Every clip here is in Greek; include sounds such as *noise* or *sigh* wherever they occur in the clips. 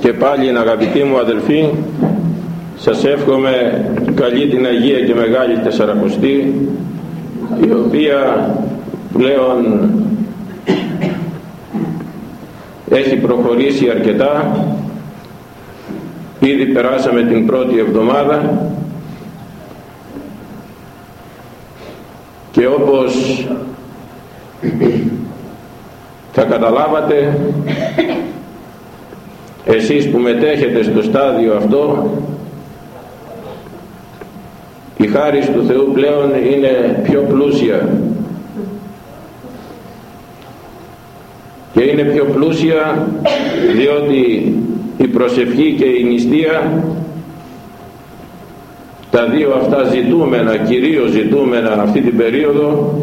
και πάλι αγαπητοί μου αδελφοί σας εύχομαι καλή την Αγία και Μεγάλη Τεσσαρακοστή η οποία πλέον έχει προχωρήσει αρκετά. Ήδη περάσαμε την πρώτη εβδομάδα και όπως θα καταλάβατε εσείς που μετέχετε στο στάδιο αυτό η χάρη του Θεού πλέον είναι πιο πλούσια. Και είναι πιο πλούσια διότι η προσευχή και η νηστεία τα δύο αυτά ζητούμενα, κυρίως ζητούμενα αυτή την περίοδο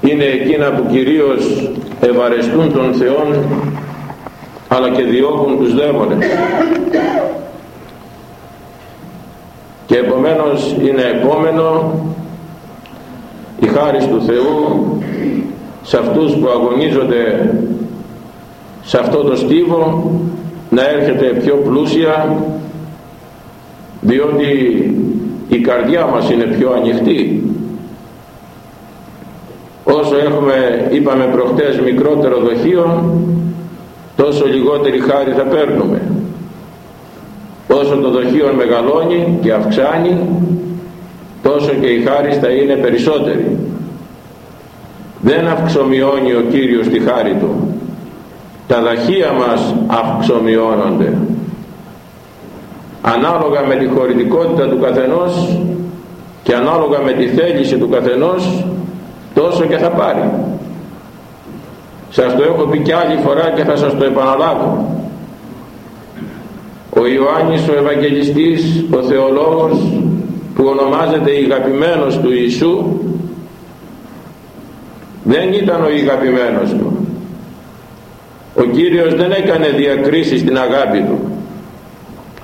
είναι εκείνα που κυρίως ευαρεστούν τον Θεόν αλλά και διώκουν τους δαίμονες. Και επομένως είναι επόμενο η χάρη του Θεού σε αυτούς που αγωνίζονται σε αυτό το στίβο να έρχεται πιο πλούσια διότι η καρδιά μας είναι πιο ανοιχτή. Όσο έχουμε είπαμε προχτές μικρότερο δοχείο τόσο λιγότερη χάρη θα παίρνουμε. Όσο το δοχείο μεγαλώνει και αυξάνει τόσο και η χάρη θα είναι περισσότερη. Δεν αυξομειώνει ο Κύριος τη χάρη του. Τα δαχεία μας αυξομειώνονται ανάλογα με τη χωρητικότητα του καθενός και ανάλογα με τη θέληση του καθενός τόσο και θα πάρει σας το έχω πει και άλλη φορά και θα σας το επαναλάβω. Ο Ιωάννης ο Ευαγγελιστής ο θεολόγος που ονομάζεται ηγαπημένος του Ιησού δεν ήταν ο ηγαπημένος του. Ο Κύριος δεν έκανε διακρίσεις στην αγάπη του.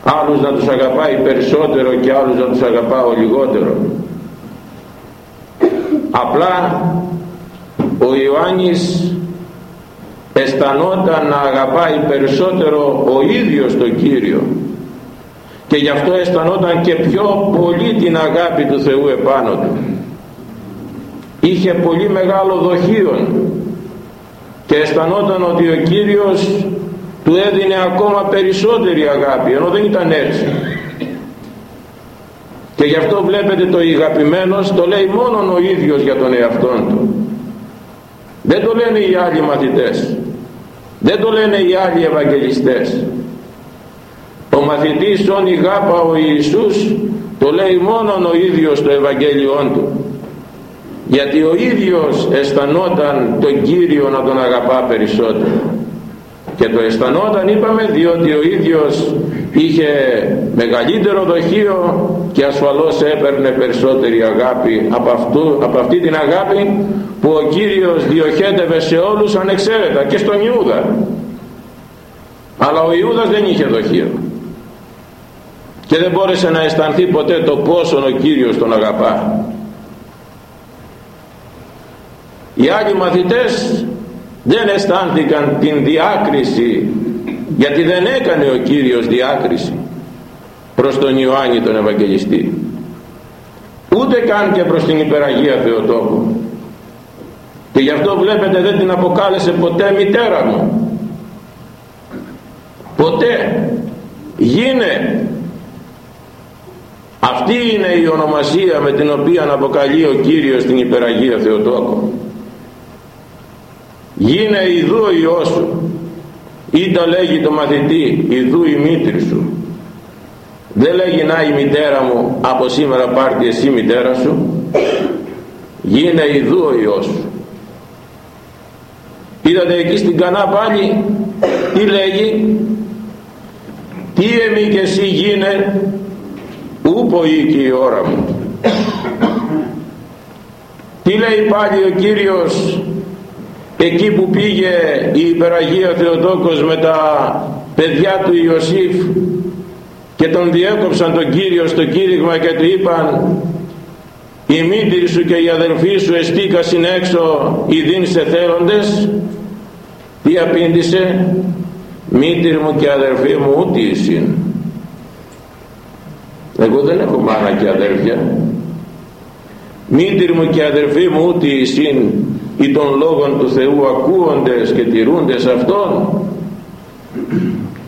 Άλλους να τους αγαπάει περισσότερο και άλλους να τους αγαπάω λιγότερο. Απλά ο Ιωάννης αισθανόταν να αγαπάει περισσότερο ο ίδιος τον Κύριο. Και γι' αυτό αισθανόταν και πιο πολύ την αγάπη του Θεού επάνω του. Είχε πολύ μεγάλο δοχείο και αισθανόταν ότι ο Κύριος του έδινε ακόμα περισσότερη αγάπη ενώ δεν ήταν έτσι. Και γι' αυτό βλέπετε το ηγαπημένος το λέει μόνο ο ίδιος για τον εαυτό του. Δεν το λένε οι άλλοι μαθητές δεν το λένε οι άλλοι Ευαγγελιστές. Ο μαθητής όν ηγάπα ο Ιησούς το λέει μόνο ο ίδιος το Ευαγγέλιόν του. Γιατί ο ίδιος αισθανόταν τον Κύριο να τον αγαπά περισσότερο και το αισθανόταν είπαμε διότι ο ίδιος είχε μεγαλύτερο δοχείο και ασφαλώς έπαιρνε περισσότερη αγάπη από, αυτού, από αυτή την αγάπη που ο Κύριος διοχέτευε σε όλους ανεξαίρετα και στον Ιούδα. Αλλά ο Ιούδας δεν είχε δοχείο. Και δεν μπόρεσε να αισθανθεί ποτέ το πόσο ο Κύριος τον αγαπά. Οι άλλοι μαθητές δεν αισθάνθηκαν την διάκριση γιατί δεν έκανε ο Κύριος διάκριση προς τον Ιωάννη τον Ευαγγελιστή. Ούτε καν και προς την υπεραγία Θεοτόκου. Και γι' αυτό βλέπετε δεν την αποκάλεσε ποτέ μητέρα μου. Ποτέ γίνε. Αυτή είναι η ονομασία με την οποία αποκαλεί ο Κύριος την υπεραγία Θεοτόκου γίνε ιδού ο Υιός σου ή το λέγει το μαθητή ιδού η μήτρη σου. Δεν λέγει να η μητέρα μου από σήμερα πάρτι εσύ μητέρα σου γίνε ιδού ο Υιός σου. Είδατε εκεί στην Κανά πάλι τι λέγει; Τι εμεί και εσύ γίνε ούπο και η ώρα μου τι λέει πάλι ο Κύριος εκεί που πήγε η υπεραγία Θεοτόκος με τα παιδιά του Ιωσήφ και τον διέκοψαν τον Κύριο στο κήρυγμα και του είπαν η μήτρη σου και η αδελφή σου εστίκασιν έξω οι σε θέλοντες τι απήντησε μήτυρ μου και αδερφή μου ούτε εισήν εγώ δεν έχω μάνα και αδέρφια. Μήτυρ μου και αδερφή μου ούτε εισήν ή των λόγων του Θεού ακούοντες και τηρούντες αυτόν.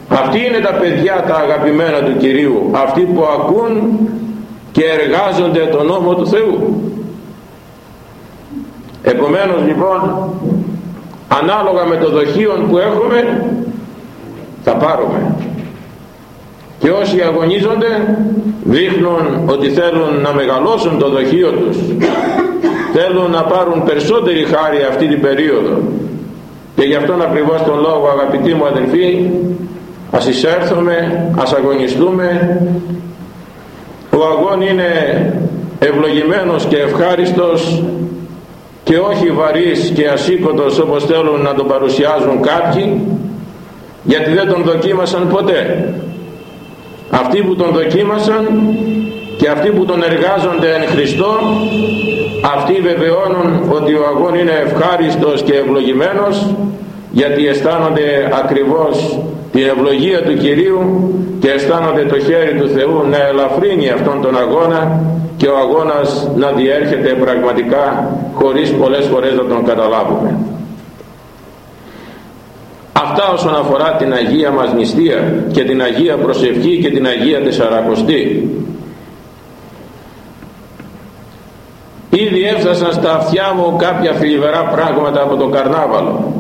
Αυτοί είναι τα παιδιά τα αγαπημένα του Κυρίου. Αυτοί που ακούν και εργάζονται τον νόμο του Θεού. Επομένως λοιπόν ανάλογα με το δοχείο που έχουμε θα πάρουμε. Και όσοι αγωνίζονται δείχνουν ότι θέλουν να μεγαλώσουν το δοχείο τους θέλουν να πάρουν περισσότερη χάρη αυτή την περίοδο. Και γι' αυτόν ακριβώς τον λόγο αγαπητοί μου αδελφοί ας εισέρθουμε, ας αγωνιστούμε. Ο αγών είναι ευλογημένος και ευχάριστος και όχι βαρύς και ασήκωτος όπως θέλουν να τον παρουσιάζουν κάποιοι γιατί δεν τον δοκίμασαν ποτέ. Αυτοί που τον δοκίμασαν και αυτοί που τον εργάζονται εν Χριστώ αυτοί βεβαιώνουν ότι ο αγών είναι ευχάριστος και ευλογημένος γιατί αισθάνονται ακριβώς την ευλογία του Κυρίου και αισθάνονται το χέρι του Θεού να ελαφρύνει αυτόν τον αγώνα και ο αγώνας να διέρχεται πραγματικά χωρίς πολλές φορές να τον καταλάβουμε. Αυτά όσον αφορά την Αγία μας νηστεία και την Αγία Προσευχή και την Αγία Τεσσαρακοστή. Ήδη έφτασαν στα αυτιά μου κάποια θλιβερά πράγματα από το καρνάβαλο.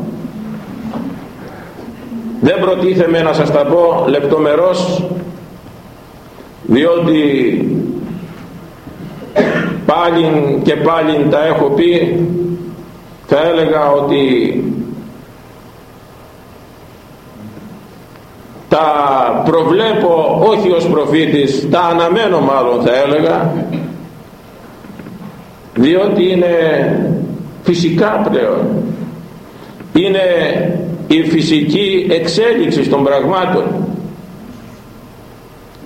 Δεν προτίθεμαι να σας τα πω λεπτομερώς διότι πάλι και πάλι τα έχω πει θα έλεγα ότι τα προβλέπω όχι ως προφήτης τα αναμένω μάλλον θα έλεγα διότι είναι φυσικά πλέον. Είναι η φυσική εξέλιξη των πραγμάτων.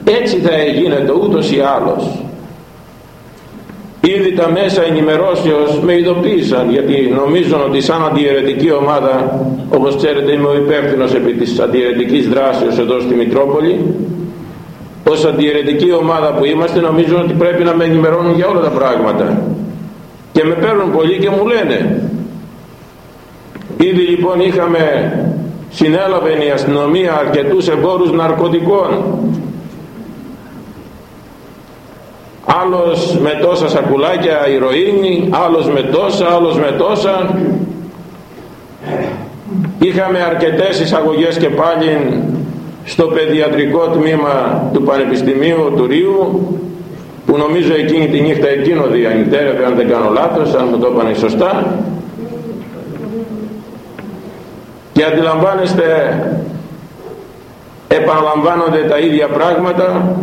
Έτσι θα γίνεται ούτως ή άλλως. Ήδη τα μέσα ενημερώσεως με ειδοποίησαν γιατί νομίζουν ότι σαν αντιαιρετική ομάδα όπως ξέρετε είμαι ο υπεύθυνος επί της αντιαιρετικής δράσεως εδώ στη Μητρόπολη. Ως αντιαιρετική ομάδα που είμαστε νομίζουν ότι πρέπει να με ενημερώνουν για όλα τα πράγματα και με παίρνουν πολύ και μου λένε. Ήδη λοιπόν είχαμε συνέλαβε η αστυνομία αρκετούς εμπόρους ναρκωτικών. Άλλος με τόσα σακουλάκια ηρωίνη άλλος με τόσα, άλλος με τόσα. Είχαμε αρκετές εισαγωγές και πάλι στο παιδιατρικό τμήμα του Πανεπιστημίου του Ρίου που νομίζω εκείνη τη νύχτα εκείνο διανυτέρευε αν δεν κάνω λάθος αν μου το έπανε σωστά. Και αντιλαμβάνεστε επαναλαμβάνονται τα ίδια πράγματα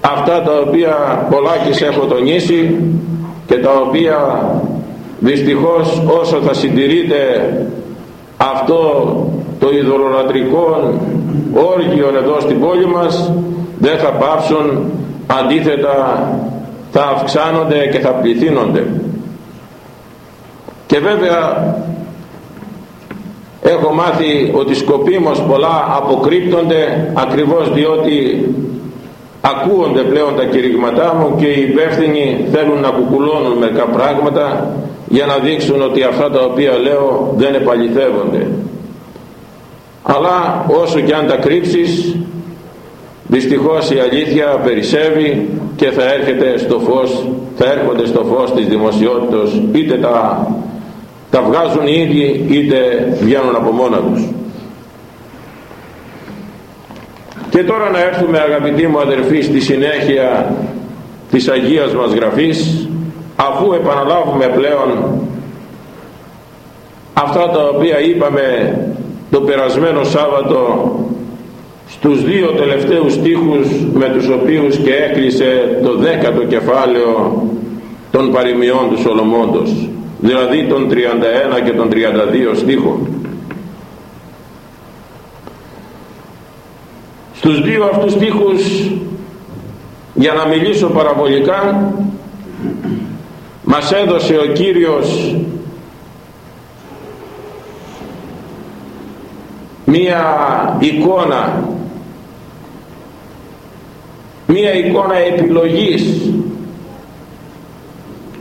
αυτά τα οποία πολλάκις έχω τονίσει και τα οποία δυστυχώς όσο θα συντηρείται αυτό το ειδωλολατρικό όργιο εδώ στην πόλη μας δεν θα πάψουν αντίθετα θα αυξάνονται και θα πληθύνονται. Και βέβαια έχω μάθει ότι σκοπίμως πολλά αποκρύπτονται ακριβώς διότι ακούονται πλέον τα κηρυγματά μου και οι υπεύθυνοι θέλουν να κουκουλώνουν μερικά πράγματα για να δείξουν ότι αυτά τα οποία λέω δεν επαληθεύονται. Αλλά όσο και αν τα κρύψεις δυστυχώς η αλήθεια περισσεύει και θα έρχεται στο φως θα έρχονται στο φως της δημοσιότητας είτε τα, τα βγάζουν οι ίδιοι είτε βγαίνουν από μόνα τους. Και τώρα να έρθουμε αγαπητοί μου αδερφοί στη συνέχεια της Αγίας μας Γραφής αφού επαναλάβουμε πλέον αυτά τα οποία είπαμε το περασμένο Σάββατο στους δύο τελευταίους στίχους με τους οποίους και έκλεισε το δέκατο κεφάλαιο των παροιμιών του Σολομώντος δηλαδή των 31 και των 32 στίχων. Στους δύο αυτούς στίχους για να μιλήσω παραβολικά μας έδωσε ο Κύριος μία εικόνα μία εικόνα επιλογής.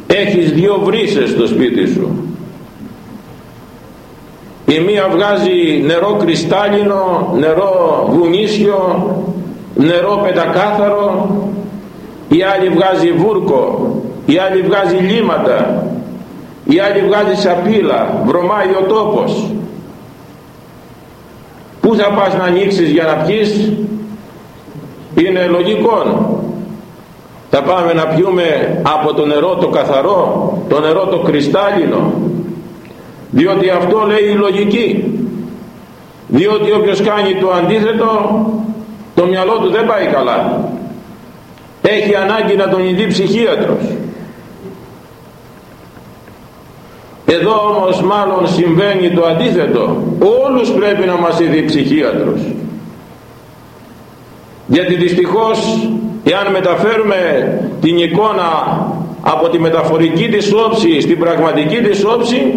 Έχεις δύο βρύσες στο σπίτι σου. Η μία βγάζει νερό κρυστάλλινο νερό βουνίσιο νερό πεντακάθαρο η άλλη βγάζει βούρκο. Η άλλη βγάζει λίματα η άλλη βγάζει σαπίλα. Βρωμάει ο τόπος. Πού θα πας να ανοίξεις για να πιείς είναι λογικό. Θα πάμε να πιούμε από το νερό το καθαρό το νερό το κρυστάλλινο. Διότι αυτό λέει η λογική. Διότι όποιος κάνει το αντίθετο το μυαλό του δεν πάει καλά. Έχει ανάγκη να τον ειδεί ψυχίατρος. Εδώ όμως μάλλον συμβαίνει το αντίθετο. Όλους πρέπει να μας ειδεί ψυχίατρος γιατί δυστυχώς εάν μεταφέρουμε την εικόνα από τη μεταφορική της όψη στην πραγματική της όψη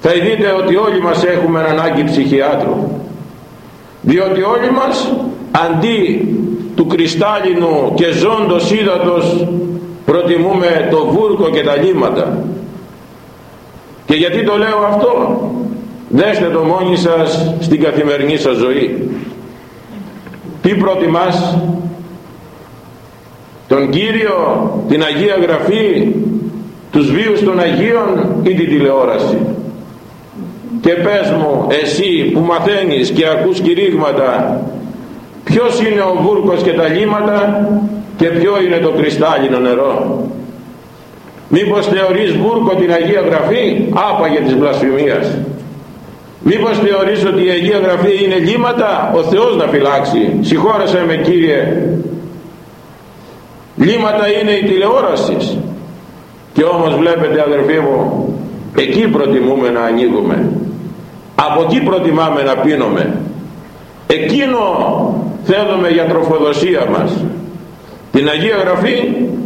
θα δείτε ότι όλοι μας έχουμε ανάγκη ψυχιάτρου διότι όλοι μας αντί του κρυστάλλινου και ζώντος ύδατος προτιμούμε το βούρκο και τα λίματα και γιατί το λέω αυτό; Δέστε το μόνοι σας στην καθημερινή σας ζωή τι προτιμάς; Τον Κύριο την Αγία Γραφή τους βίους των Αγίων ή την τηλεόραση; Και πες μου εσύ που μαθαίνεις και ακούς κηρύγματα ποιος είναι ο βούρκος και τα λίματα και ποιο είναι το κρυστάλλινο νερό; Μήπως θεωρείς βούρκο την Αγία Γραφή άπαγε της βλασφημίας μήπως θεωρείς ότι η Αγία Γραφή είναι λίματα ο Θεός να φυλάξει. Συγχώρεσέ με Κύριε. Λίματα είναι η τηλεόραση. Και όμως βλέπετε αδερφοί μου εκεί προτιμούμε να ανοίγουμε. Από εκεί προτιμάμε να πίνουμε. Εκείνο θέλουμε για τροφοδοσία μας. Την Αγία Γραφή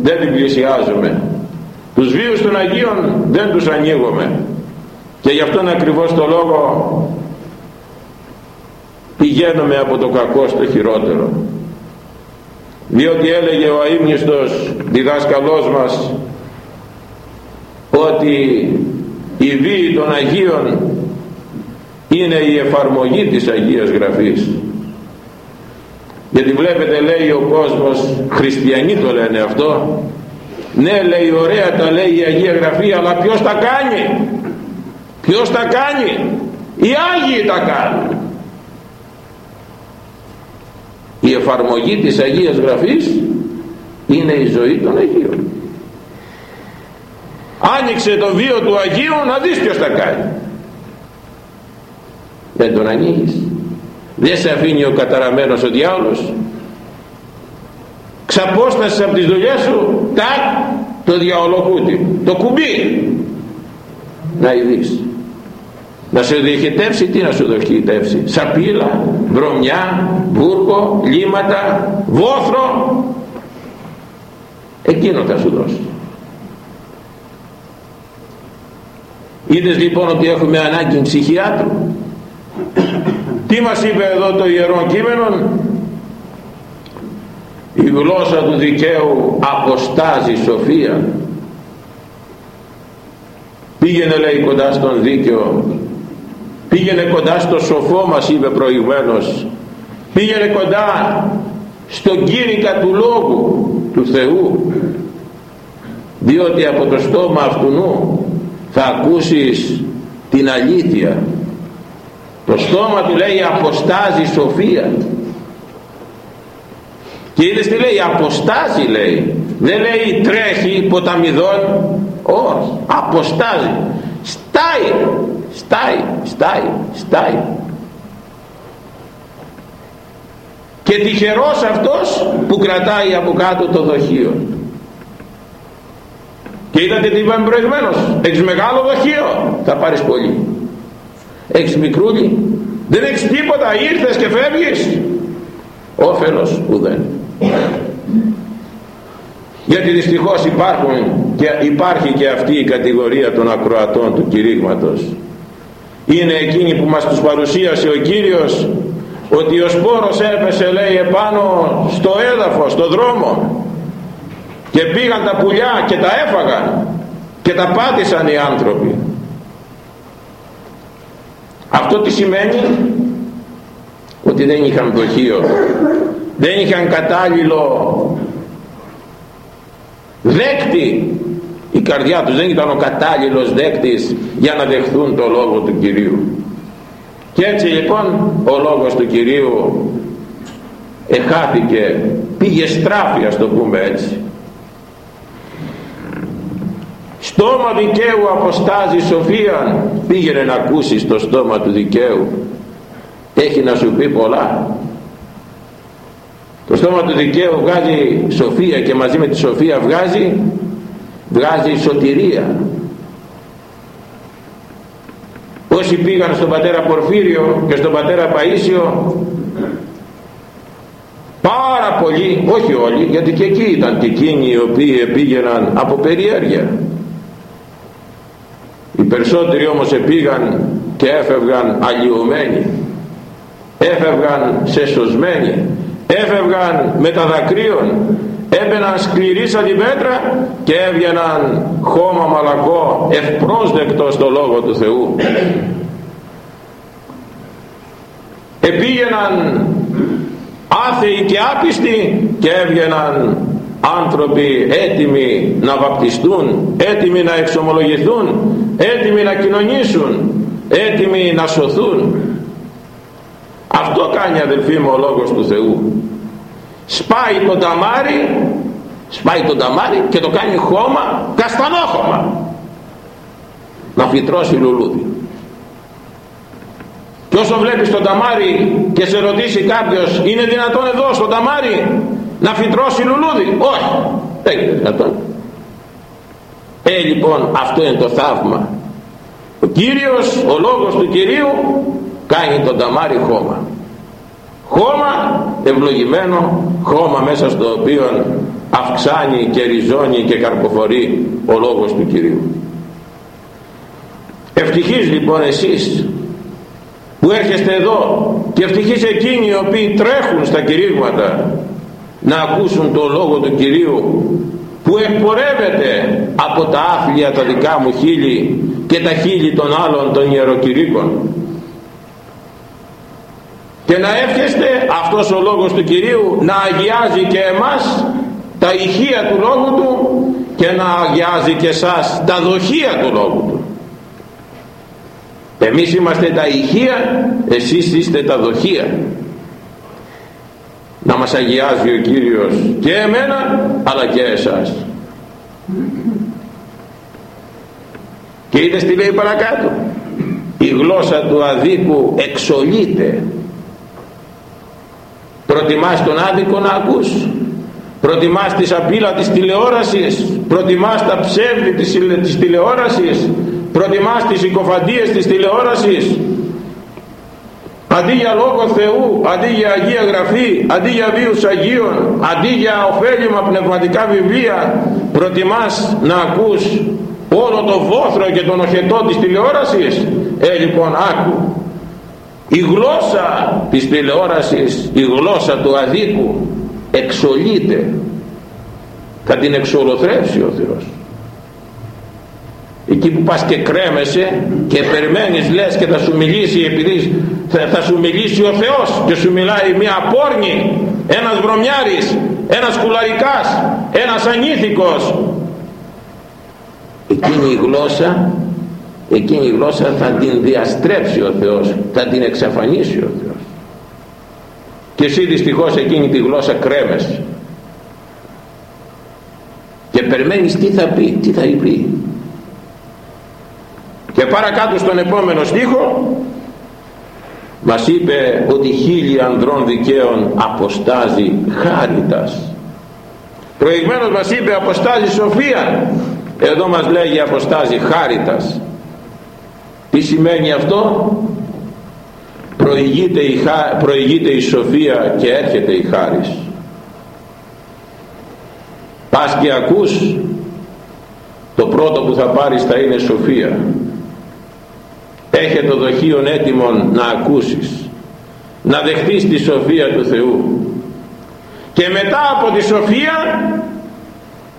δεν την πλησιάζουμε. Τους βίους των Αγίων δεν τους ανοίγουμε και γι' αυτόν ακριβώς το λόγο πηγαίνουμε από το κακό στο χειρότερο. Διότι έλεγε ο αείμνηστος διδάσκαλός μας ότι η βίη των Αγίων είναι η εφαρμογή της Αγίας Γραφής. Γιατί βλέπετε λέει ο κόσμος χριστιανοί το λένε αυτό. Ναι λέει ωραία τα λέει η Αγία Γραφή αλλά ποιος τα κάνει; Ποιος τα κάνει; Οι Άγιοι τα κάνουν. Η εφαρμογή της Αγίας Γραφής είναι η ζωή των Αγίων. Άνοιξε το βίο του Αγίου να δεις ποιος τα κάνει. Δεν τον ανοίγεις. Δεν σε αφήνει ο καταραμένος ο διάολος. Ξαπόστασες από τις δουλειές σου τάκ το διαολοκούτι το κουμπί να ειδείς να σε διοχετεύσει τι να σου διοχετεύσει; Σαπίλα, βρωμιά, βούρκο, λίματα, βόθρο. Εκείνο θα σου δώσει. Είδες λοιπόν ότι έχουμε ανάγκη ψυχιάτρου; Τι μας είπε εδώ το Ιερό Κείμενο η γλώσσα του δικαίου αποστάζει σοφία. Πήγαινε λέει κοντά στον δίκαιο πήγαινε κοντά στο σοφό μας είπε προηγουμένως. Πήγαινε κοντά στον κήρυκα του Λόγου του Θεού. Διότι από το στόμα αυτού νου θα ακούσεις την αλήθεια. Το στόμα του λέει αποστάζει σοφία και είδες τι λέει αποστάζει λέει. Δεν λέει τρέχει ποταμιδών όχι αποστάζει στάει στάει στάει στάει. Και τυχερός αυτός που κρατάει από κάτω το δοχείο. Και είδατε τι είπαμε προηγουμένως έχεις μεγάλο δοχείο θα πάρεις πολύ έχεις μικρούλι δεν έχεις τίποτα ήρθες και φεύγεις όφελος ουδέν. Γιατί δυστυχώς υπάρχουν και υπάρχει και αυτή η κατηγορία των ακροατών του κηρύγματος είναι εκείνη που μας τους παρουσίασε ο Κύριος ότι ο σπόρος έπεσε λέει επάνω στο έδαφος, στο δρόμο. Και πήγαν τα πουλιά και τα έφαγαν και τα πάτησαν οι άνθρωποι. Αυτό τι σημαίνει; Ότι δεν είχαν δοχείο δεν είχαν κατάλληλο δέκτη η καρδιά τους δεν ήταν ο κατάλληλος δέκτης για να δεχθούν το λόγο του Κυρίου. Και έτσι λοιπόν ο λόγος του Κυρίου εχάθηκε πήγε στράφη ας το πούμε έτσι. Στόμα δικαίου αποστάζει σοφία πήγαινε να ακούσεις το στόμα του δικαίου. Έχει να σου πει πολλά. Το στόμα του δικαίου βγάζει σοφία και μαζί με τη σοφία βγάζει βγάζει σωτηρία. Όσοι πήγαν στον πατέρα Πορφύριο και στον πατέρα Παΐσιο πάρα πολλοί, όχι όλοι γιατί και εκεί ήταν και εκείνοι οι οποίοι πήγαιναν από περιέργεια. Οι περισσότεροι όμως επήγαν και έφευγαν αλλοιωμένοι. Έφευγαν σε σωσμένοι. Έφευγαν με τα δακρύων έμπαιναν σκληροί σαν την πέτρα και έβγαιναν χώμα μαλακό ευπρόσδεκτος στο Λόγο του Θεού. Επήγαιναν άθεοι και άπιστοι και έβγαιναν άνθρωποι έτοιμοι να βαπτιστούν έτοιμοι να εξομολογηθούν έτοιμοι να κοινωνήσουν έτοιμοι να σωθούν. Αυτό κάνει αδελφοί μου ο Λόγος του Θεού σπάει το ταμάρι σπάει το ταμάρι και το κάνει χώμα καστανόχωμα. Να φυτρώσει λουλούδι. Και όσο βλέπεις το ταμάρι και σε ρωτήσει κάποιος είναι δυνατόν εδώ στο ταμάρι να φυτρώσει λουλούδι; Όχι. Δεν είναι δυνατόν. Ε λοιπόν αυτό είναι το θαύμα. Ο Κύριος ο λόγος του Κυρίου κάνει το ταμάρι χώμα χώμα ευλογημένο χώμα μέσα στο οποίο αυξάνει και ριζώνει και καρποφορεί ο λόγος του Κυρίου. Ευτυχείς λοιπόν εσείς που έρχεστε εδώ και ευτυχείς εκείνοι οι οποίοι τρέχουν στα κηρύγματα να ακούσουν το λόγο του Κυρίου που εκπορεύεται από τα άθλια τα δικά μου χείλη και τα χείλη των άλλων των ιεροκηρύκων και να εύχεστε αυτός ο λόγος του Κυρίου να αγιάζει και εμάς τα ηχεία του λόγου του και να αγιάζει και εσάς τα δοχεία του λόγου του. Εμείς είμαστε τα ηχεία εσείς είστε τα δοχεία. Να μας αγιάζει ο Κύριος και εμένα αλλά και εσάς. Και είδες τι λέει παρακάτω. Η γλώσσα του αδίκου εξολείται προτιμάς τον άδικο να ακούς. Προτιμάς τη σαπίλα της τηλεόρασης. Προτιμάς τα ψεύδη της, της τηλεόρασης. Προτιμάς τις συκοφαντίες της τηλεόρασης. Αντί για Λόγο Θεού αντί για Αγία Γραφή αντί για βίους Αγίων αντί για ωφέλιμα πνευματικά βιβλία προτιμάς να ακούς όλο το βόθρο και τον οχετό της τηλεόρασης. Ε λοιπόν άκου η γλώσσα της τηλεόρασης η γλώσσα του αδίκου εξολείται. Θα την εξολοθρεύσει ο Θεός. Εκεί που πας και κρέμεσαι και περιμένεις λες και θα σου μιλήσει επειδή θα, σου μιλήσει ο Θεός και σου μιλάει μια πόρνη ένας βρωμιάρης ένας κουλαρικάς ένας ανήθικος. Εκείνη η γλώσσα εκείνη η γλώσσα θα την διαστρέψει ο Θεός θα την εξαφανίσει ο Θεός. Και εσύ δυστυχώς εκείνη τη γλώσσα κρέμεσαι. Και περιμένεις τι θα πει τι θα πει. Και παρακάτω στον επόμενο στίχο μας είπε ότι χίλιοι ανδρών δικαίων αποστάζει χάριτας. Προηγμένως μας είπε αποστάζει σοφία. Εδώ μας λέγει αποστάζει χάριτας τι σημαίνει αυτό; Προηγείται η, προηγείται η σοφία και έρχεται η χάρις. Πας και ακούς το πρώτο που θα πάρεις θα είναι σοφία. Έχε το δοχείο έτοιμον να ακούσεις να δεχτείς τη σοφία του Θεού. Και μετά από τη σοφία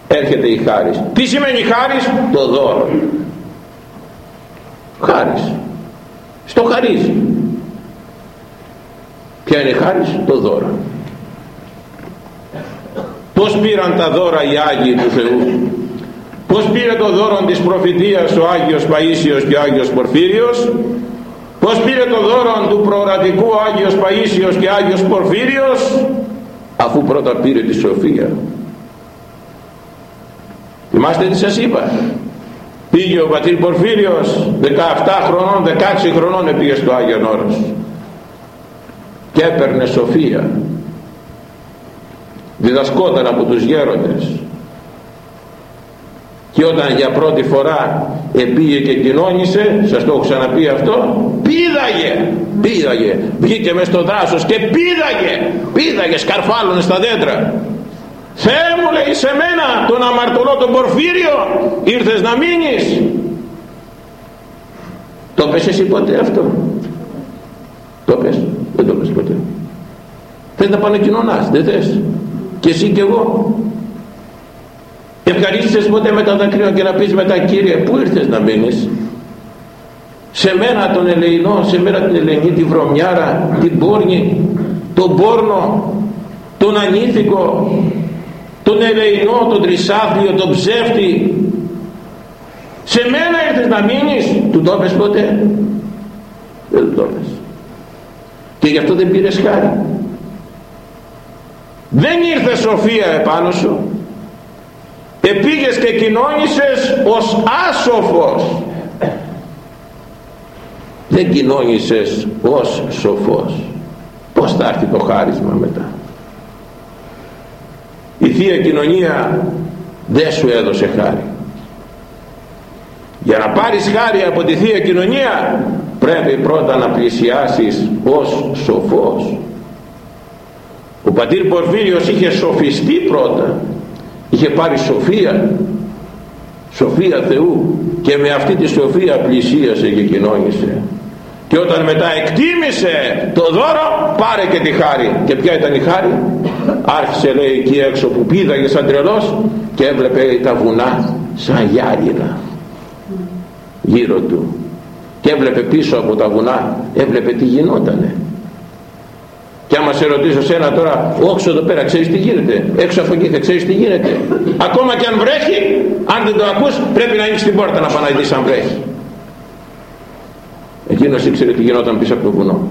έρχεται η χάρις. Τι σημαίνει χάρις; Το δώρο χάρις στο χαρίζει ποια είναι η χάρις το δώρο πως πήραν τα δώρα οι Άγιοι του Θεού; Πως πήρε το δώρο της προφητείας ο Άγιος Παΐσιος και ο Άγιος Πορφύριος; Πως πήρε το δώρο του προορατικού Άγιος Παΐσιος και Άγιος Πορφύριος; Αφού πρώτα πήρε τη σοφία. Θυμάστε τι σας είπα; Πήγε ο πατήρ Πορφύριος 17 χρονών 16 χρονών πήγε στο Άγιον Όρος. Και έπαιρνε σοφία. Διδασκόταν από τους γέροντες. Και όταν για πρώτη φορά επήγε και κοινώνησε σας το έχω ξαναπεί αυτό πήδαγε πήδαγε βγήκε μες στο δάσος και πήδαγε πήδαγε σκαρφάλωνε στα δέντρα Θεέ μου λέει σε μένα τον αμαρτωλό τον Πορφύριο ήρθες να μείνεις. Το πες εσύ ποτέ αυτό; Το πες. Δεν το πες ποτέ. Θες να πάνε κοινωνάς δεν θες. Και εσύ και εγώ. Ευχαρίστησες ποτέ με τα δάκρυα και να πεις μετά Κύριε πού ήρθες να μείνεις; Σε μένα τον ελεηνό σε μένα την ελεηνή τη βρωμιάρα την πόρνη τον πόρνο τον ανήθικο τον ελεηνό τον τρισάθλιο τον ψεύτη. Σε μένα ήρθες να μείνεις. Του το πες ποτέ; Δεν το πες και γι' αυτό δεν πήρες χάρη. Δεν ήρθε σοφία επάνω σου. Επήγες και κοινώνησες ως άσοφος. Δεν κοινώνησες ως σοφός. Πως θα έρθει το χάρισμα μετά; Η Θεία Κοινωνία δεν σου έδωσε χάρη. Για να πάρεις χάρη από τη Θεία Κοινωνία πρέπει πρώτα να πλησιάσεις ως σοφός. Ο πατήρ Πορφύριος είχε σοφιστεί πρώτα. Είχε πάρει σοφία σοφία Θεού και με αυτή τη σοφία πλησίασε και κοινώνησε και όταν μετά εκτίμησε το δώρο πάρε και τη χάρη και ποια ήταν η χάρη; Άρχισε λέει εκεί έξω που πήδαγε σαν τρελός και έβλεπε τα βουνά σαν γυάλινα γύρω του και έβλεπε πίσω από τα βουνά έβλεπε τι γινότανε και άμα σε ρωτήσω σένα τώρα, όξω εδώ πέρα, ξέρεις τι γίνεται; Έξω από εκεί θα ξέρεις τι γίνεται; Ακόμα και αν βρέχει, αν δεν το ακούς, πρέπει να ανοίξει την πόρτα να πάει να δεις αν βρέχει. Εκείνος ήξερε τι γινόταν πίσω από το βουνό.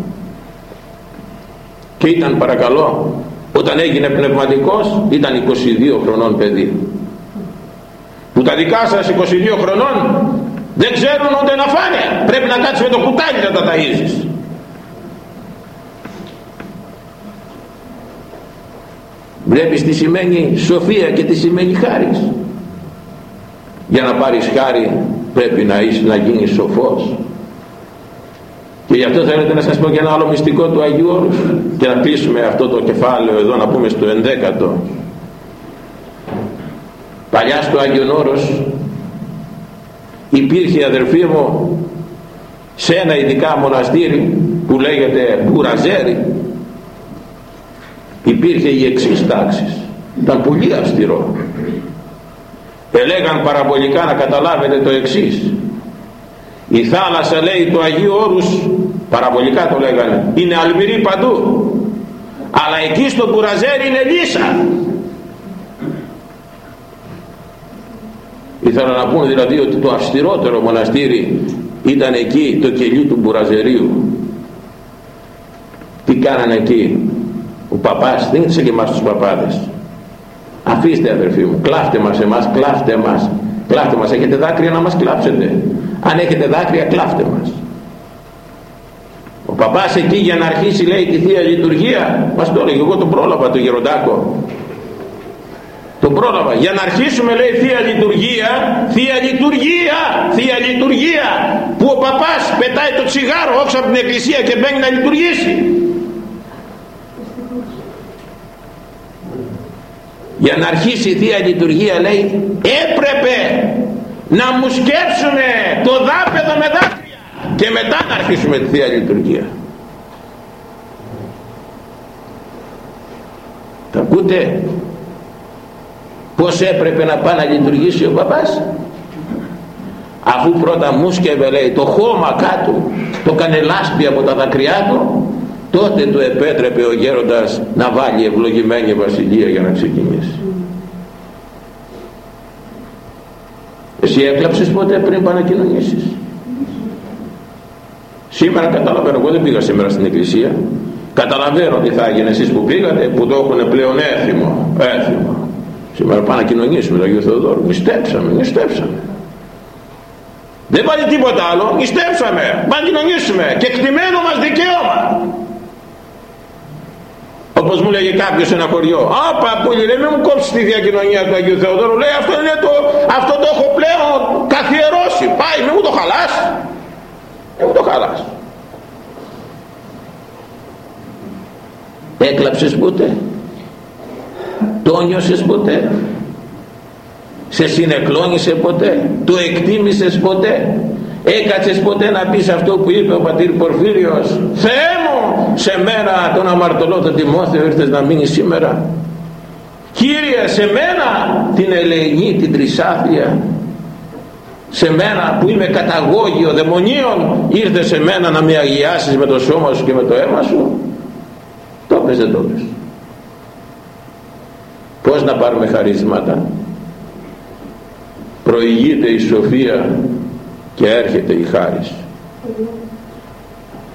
Και ήταν παρακαλώ, όταν έγινε πνευματικός, ήταν 22 χρονών παιδί. Που τα δικά σας 22 χρονών δεν ξέρουν ούτε να φάνε. Πρέπει να κάτσεις με το κουτάλι να τα ταΐζεις. βλέπεις τι σημαίνει σοφία και τι σημαίνει χάρις για να πάρεις χάρη πρέπει να, είσαι, να γίνεις σοφός και γι' αυτό θέλετε να σας πω και ένα άλλο μυστικό του Αγίου Όρους. Και να κλείσουμε αυτό το κεφάλαιο εδώ να πούμε στο 11ο παλιά στο Άγιον Όρος υπήρχε αδερφοί μου σε ένα ειδικά μοναστήρι που λέγεται Μπουραζέρι. Υπήρχε η εξής τάξη. Ήταν πολύ αυστηρό. Ελέγαν παραβολικά να καταλάβετε το εξής. η θάλασσα λέει του Αγίου Όρους παραβολικά το λέγανε. Είναι αλμυρή παντού. Αλλά εκεί στο Μπουραζέρι είναι λύσα. Ήθελα να πούμε δηλαδή ότι το αυστηρότερο μοναστήρι ήταν εκεί το κελί του Μπουραζερίου τι κάνανε εκεί; Ο παπάς δεν είναι σαν και εμάς τους παπάδες. Αφήστε αδερφοί μου κλάφτε μας εμάς κλάφτε μας. Κλάφτε μας. Έχετε δάκρυα να μας κλάψετε. Αν έχετε δάκρυα κλάφτε μας. ο παπάς εκεί για να αρχίσει λέει τη Θεία Λειτουργία. Μας το έλεγε. Εγώ τον πρόλαβα το γεροντάκο. Τον πρόλαβα. Για να αρχίσουμε λέει Θεία Λειτουργία Θεία Λειτουργία Θεία Λειτουργία που ο παπάς πετάει το τσιγάρο όξω από την εκκλησία και μπαίνει να λειτουργήσει. Για να αρχίσει η Θεία Λειτουργία λέει έπρεπε να μου σκέψουνε το δάπεδο με δάκρυα και μετά να αρχίσουμε τη Θεία Λειτουργία τα ακούτε; Πως έπρεπε να πάει να λειτουργήσει ο παπάς; Αφού πρώτα μουσκευε λέει το χώμα κάτω το κανελάσπι από τα δακρυά του τότε του επέτρεπε ο γέροντας να βάλει ευλογημένη βασιλεία για να ξεκινήσει. Εσύ έκλαψες ποτέ πριν πάνε να κοινωνήσεις σήμερα καταλαβαίνω εγώ δεν πήγα σήμερα στην εκκλησία. Καταλαβαίνω τι θα έγινε εσείς που πήγατε που το έχουν πλέον έθιμο. Έθιμο. Σήμερα πάνε να κοινωνήσουμε τον Αγίου Θεοδόρου. Νηστέψαμε, νηστέψαμε. Δεν πάει τίποτα άλλο νηστέψαμε, πάνε να κοινωνήσουμε. Και εκτιμένο μας δικαίωμα. Όπως μου λέγει κάποιος σε ένα χωριό «Α παππούλη λέει μην μου κόψεις τη διακοινωνία του Αγίου Θεοδόρου» λέει αυτό, είναι το, αυτό το έχω πλέον καθιερώσει. Πάει μην μου το χαλάς μην μου το χαλάς έκλαψες ποτέ; Το νιώσες ποτέ; Σε συνεκλώνησε ποτέ; Το εκτίμησες ποτέ; Έκατσες ποτέ να πεις αυτό που είπε ο πατήρ Πορφύριος; Θεέ μου σε μένα τον αμαρτωλό τον Τιμόθεο ήρθες να μείνεις σήμερα Κύριε σε μένα την ελεηνή την τρισάθλια σε μένα που είμαι καταγόγιο δαιμονίων ήρθες σε μένα να με αγιάσεις με το σώμα σου και με το αίμα σου. Το πες δεν το πες. Πως να πάρουμε χαρίσματα; Προηγείται η σοφία και έρχεται η χάρις.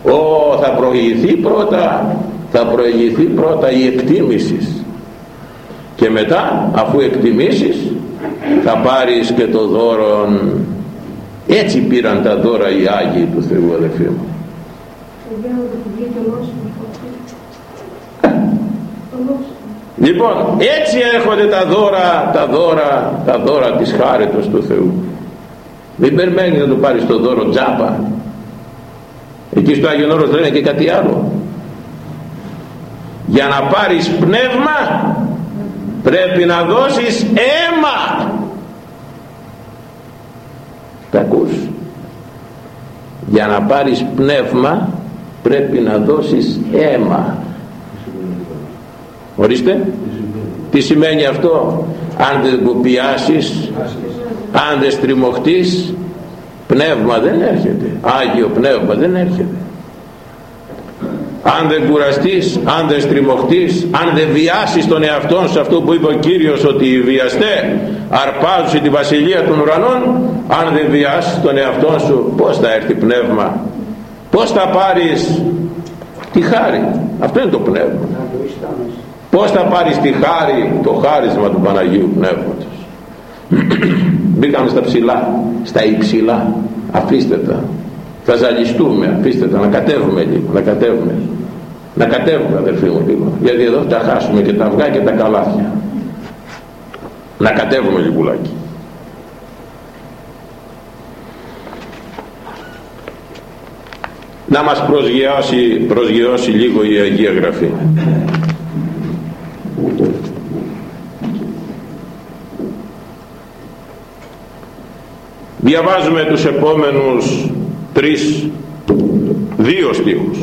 Ω, θα προηγηθεί πρώτα θα προηγηθεί πρώτα η εκτίμησης. Και μετά αφού εκτιμήσεις θα πάρεις και το δώρο έτσι πήραν τα δώρα οι Άγιοι του Θεού αδελφοί μου Λοιπόν, έτσι έρχονται τα δώρα, τα δώρα, τα δώρα της χάριτος του Θεού. Μην περιμένεις να του πάρεις το δώρο τζάπα. Εκεί στο Άγιον Όρος λένε και κάτι άλλο. Για να πάρεις πνεύμα πρέπει να δώσεις αίμα. Τα ακούς. Για να πάρεις πνεύμα πρέπει να δώσεις αίμα ορίστε τι σημαίνει αυτό; Αν δεν κοπιάσεις αν δεν στριμωχτείς πνεύμα δεν έρχεται Άγιο πνεύμα δεν έρχεται αν δεν κουραστείς αν δεν στριμωχτείς αν δεν βιάσεις τον εαυτό σε αυτό που είπε ο Κύριος ότι οι βιαστέ αρπάζουν τη βασιλεία των ουρανών αν δεν βιάσεις τον εαυτό σου πως θα έρθει πνεύμα; Πως θα πάρεις τη χάρη; Αυτό είναι το πνεύμα. Πως θα πάρεις τη χάρη το χάρισμα του Παναγίου Πνεύματος; *clears throat* Μπήκαμε στα ψηλά στα υψηλά. Αφήστε τα. Θα ζαλιστούμε αφήστε τα. Να κατέβουμε λίγο να κατέβουμε να κατέβουμε αδερφοί μου λίγο γιατί εδώ θα χάσουμε και τα αυγά και τα καλάθια. Να κατέβουμε λιγουλάκι. Να μας προσγειώσει, προσγειώσει λίγο η Αγία Γραφή. Διαβάζουμε τους επόμενους τρεις δύο στίχους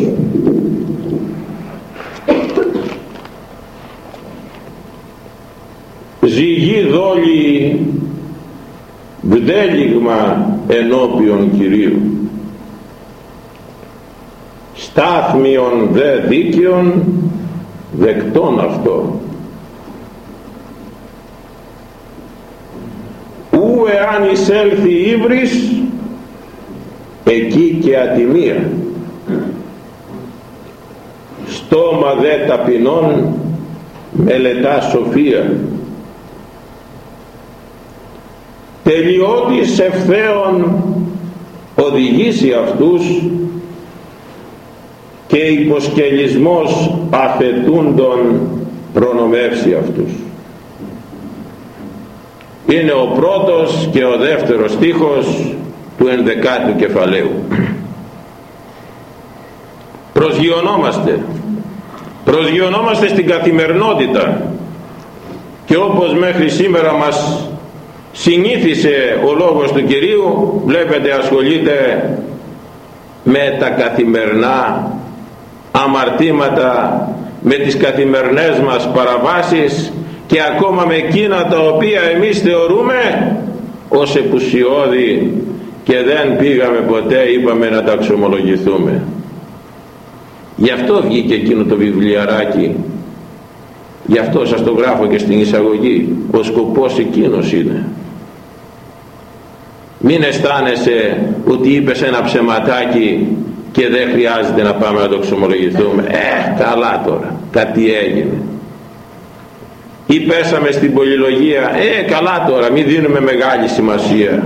ζυγή δόλη βδέλιγμα ενώπιον Κυρίου. Στάθμιον δε δίκαιον δεκτών αυτό. Ου εάν εισέλθει ύβρις εκεί και ατιμία. Στόμα δε ταπεινών μελετά σοφία τελειώτης ευθέων οδηγήσει αυτούς και υποσκελισμός αφετούντων προνομεύσει αυτούς. Είναι ο πρώτος και ο δεύτερος στίχος του ενδεκάτου κεφαλαίου. Προσγειωνόμαστε. Προσγειωνόμαστε στην καθημερινότητα και όπως μέχρι σήμερα μας συνήθισε ο λόγος του Κυρίου βλέπετε ασχολείται με τα καθημερινά αμαρτήματα με τις καθημερινές μας παραβάσεις και ακόμα με εκείνα τα οποία εμείς θεωρούμε ως επουσιώδη και δεν πήγαμε ποτέ είπαμε να τα ξομολογηθούμε γι' αυτό βγήκε εκείνο το βιβλιαράκι. Γι' αυτό σας το γράφω και στην εισαγωγή. Ο σκοπός εκείνος είναι μην αισθάνεσαι ότι είπες ένα ψεματάκι και δεν χρειάζεται να πάμε να το ξομολογηθούμε. Ε καλά τώρα κάτι έγινε. Ή πέσαμε στην πολυλογία. Ε καλά τώρα μην δίνουμε μεγάλη σημασία.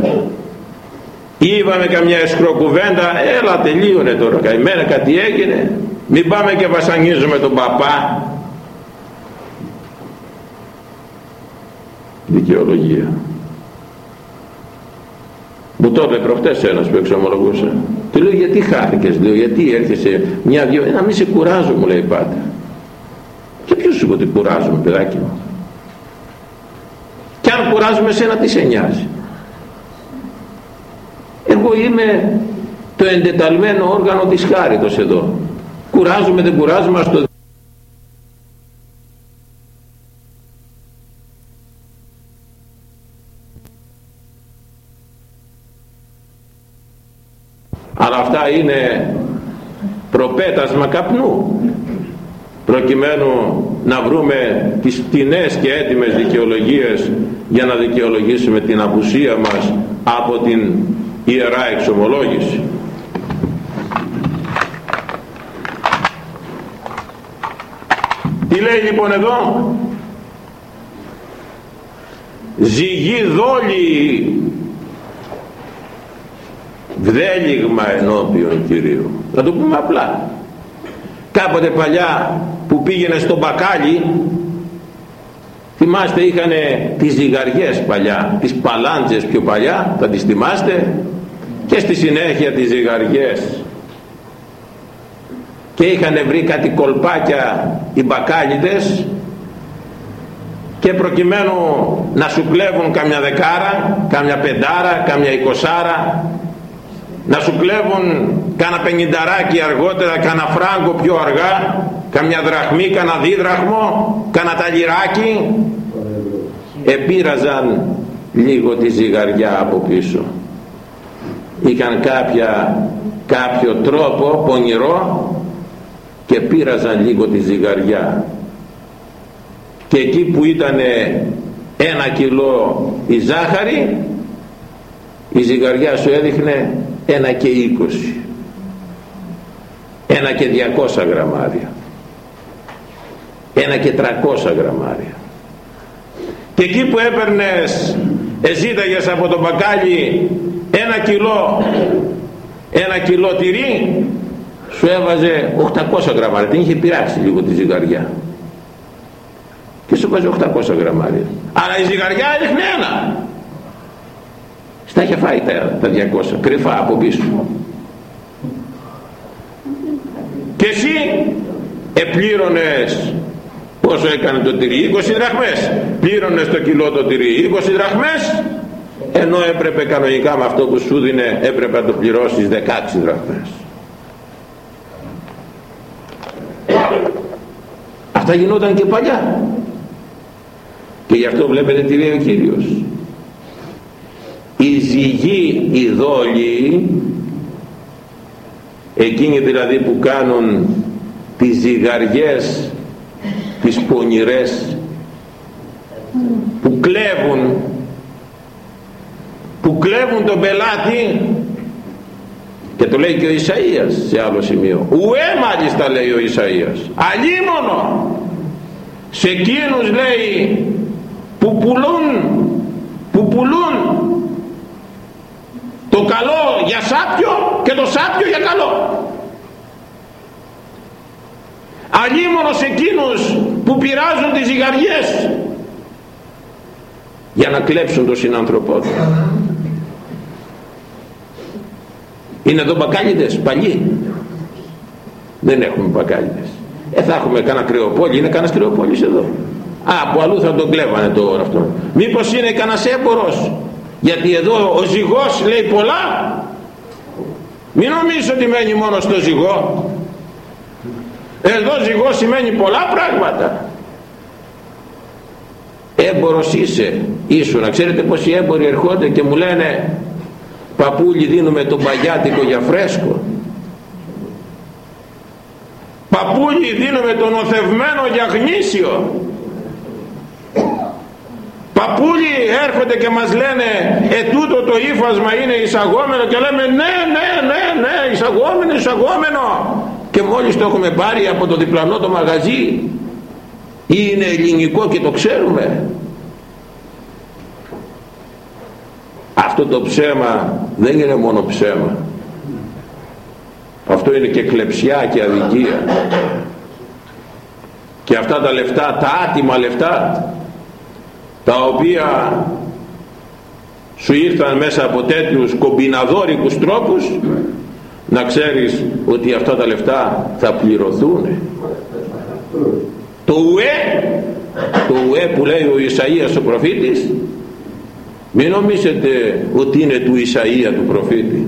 Ή είπαμε καμιά εσχροκουβέντα έλα τελείωνε τώρα. Καημένα κάτι έγινε. Μην πάμε και βασανίζουμε τον παπά. Δικαιολογία μου το είπε προχτές ένας που εξομολογούσε. Του λέω γιατί χάθηκες λέω γιατί έρχεσαι μια δυο να μην σε κουράζω μου λέει πάντα. Και ποιος σου είπε ότι κουράζομαι παιδάκι μου; Και αν κουράζουμε σένα τι σε νοιάζει; Εγώ είμαι το εντεταλμένο όργανο της χάριτος εδώ. Κουράζουμε δεν κουράζουμε ας το αλλά αυτά είναι προπέτασμα καπνού προκειμένου να βρούμε τις τινές και έτοιμες δικαιολογίες για να δικαιολογήσουμε την απουσία μας από την Ιερά Εξομολόγηση. Τι λέει λοιπόν εδώ; Ζυγή δόλη βδέλιγμα ενώπιον Κυρίου. Θα το πούμε απλά. Κάποτε παλιά που πήγαινε στο μπακάλι θυμάστε είχαν τις ζυγαριές παλιά τις παλάντζες πιο παλιά θα τις θυμάστε; Και στη συνέχεια τις ζυγαριές. Και είχαν βρει κάτι κολπάκια οι μπακάλιτες και προκειμένου να σου κλέβουν καμιά δεκάρα, καμιά πεντάρα, καμιά εικοσάρα να σου κλέβουν κάνα πενινταράκι αργότερα, κάνα φράγκο πιο αργά, καμιά δραχμή, κάνα δίδραχμο, κάνα ταλιράκι, επήραζαν λίγο τη ζυγαριά από πίσω. Είχαν κάποια, κάποιο τρόπο πονηρό και πήραζαν λίγο τη ζυγαριά. Και εκεί που ήταν ένα κιλό η ζάχαρη, η ζυγαριά σου έδειχνε ένα και είκοσι. Ένα και διακόσα γραμμάρια. Ένα και τρακόσα γραμμάρια. Και εκεί που έπαιρνες εζήταγες από το μπακάλι ένα κιλό ένα κιλό τυρί σου έβαζε 800 γραμμάρια. Την είχε πειράξει λίγο τη ζυγαριά. Και σου βάζει 800 γραμμάρια. Αλλά η ζυγαριά έδειχνε ένα τα είχε φάει τα, τα 200 κρυφά από πίσω. Και εσύ επλήρωνες. Πόσο έκανε το τυρί 20 δραχμές. Πλήρωνες το κιλό το τυρί 20 δραχμές. Ενώ έπρεπε κανονικά με αυτό που σου δίνε έπρεπε να το πληρώσεις 16 δραχμές. Αυτά γινόταν και παλιά. Και γι' αυτό βλέπετε τι λέει ο Κύριος η ζυγή οι δόλοι εκείνοι δηλαδή που κάνουν τις ζυγαριές τις πονηρές που κλέβουν που κλέβουν τον πελάτη και το λέει και ο Ισαΐας σε άλλο σημείο. Ουέ μάλιστα λέει ο Ισαΐας αλίμονο σε εκείνους λέει που πουλούν που πουλούν το καλό για σάπιο και το σάπιο για καλό. Αλίμονος εκείνους που πειράζουν τις ζυγαριές για να κλέψουν τον συνάνθρωπό τους. Είναι εδώ μπακάλιδες παλιοί. Δεν έχουμε μπακάλιδες. Ε θα έχουμε κανένα κρεοπόλι είναι κανένας κρεοπόλης εδώ. Α από αλλού θα τον κλέβανε τώρα αυτό. Μήπως είναι κανένας έμπορος γιατί εδώ ο ζυγός λέει πολλά. Μην νομίζω ότι μένει μόνο στο ζυγό. Εδώ ζυγός σημαίνει πολλά πράγματα. Έμπορος είσαι ήσου να ξέρετε πως οι έμποροι ερχόνται και μου λένε παππούλι δίνουμε τον παγιάτικο για φρέσκο παππούλι δίνουμε τον οθευμένο για γνήσιο παππούλι έρχονται και μας λένε ετούτο το ύφασμα είναι εισαγόμενο και λέμε ναι ναι ναι ναι εισαγόμενο εισαγόμενο και μόλις το έχουμε πάρει από το διπλανό το μαγαζί είναι ελληνικό και το ξέρουμε. Αυτό το ψέμα δεν είναι μόνο ψέμα. Αυτό είναι και κλεψιά και αδικία. Και αυτά τα λεφτά τα άτιμα λεφτά τα οποία σου ήρθαν μέσα από τέτοιους κομπιναδόρικους τρόπους να ξέρεις ότι αυτά τα λεφτά θα πληρωθούν. Το ουέ το ουέ που λέει ο Ισαΐας ο προφήτης μην νομίζετε ότι είναι του Ισαΐα του προφήτη.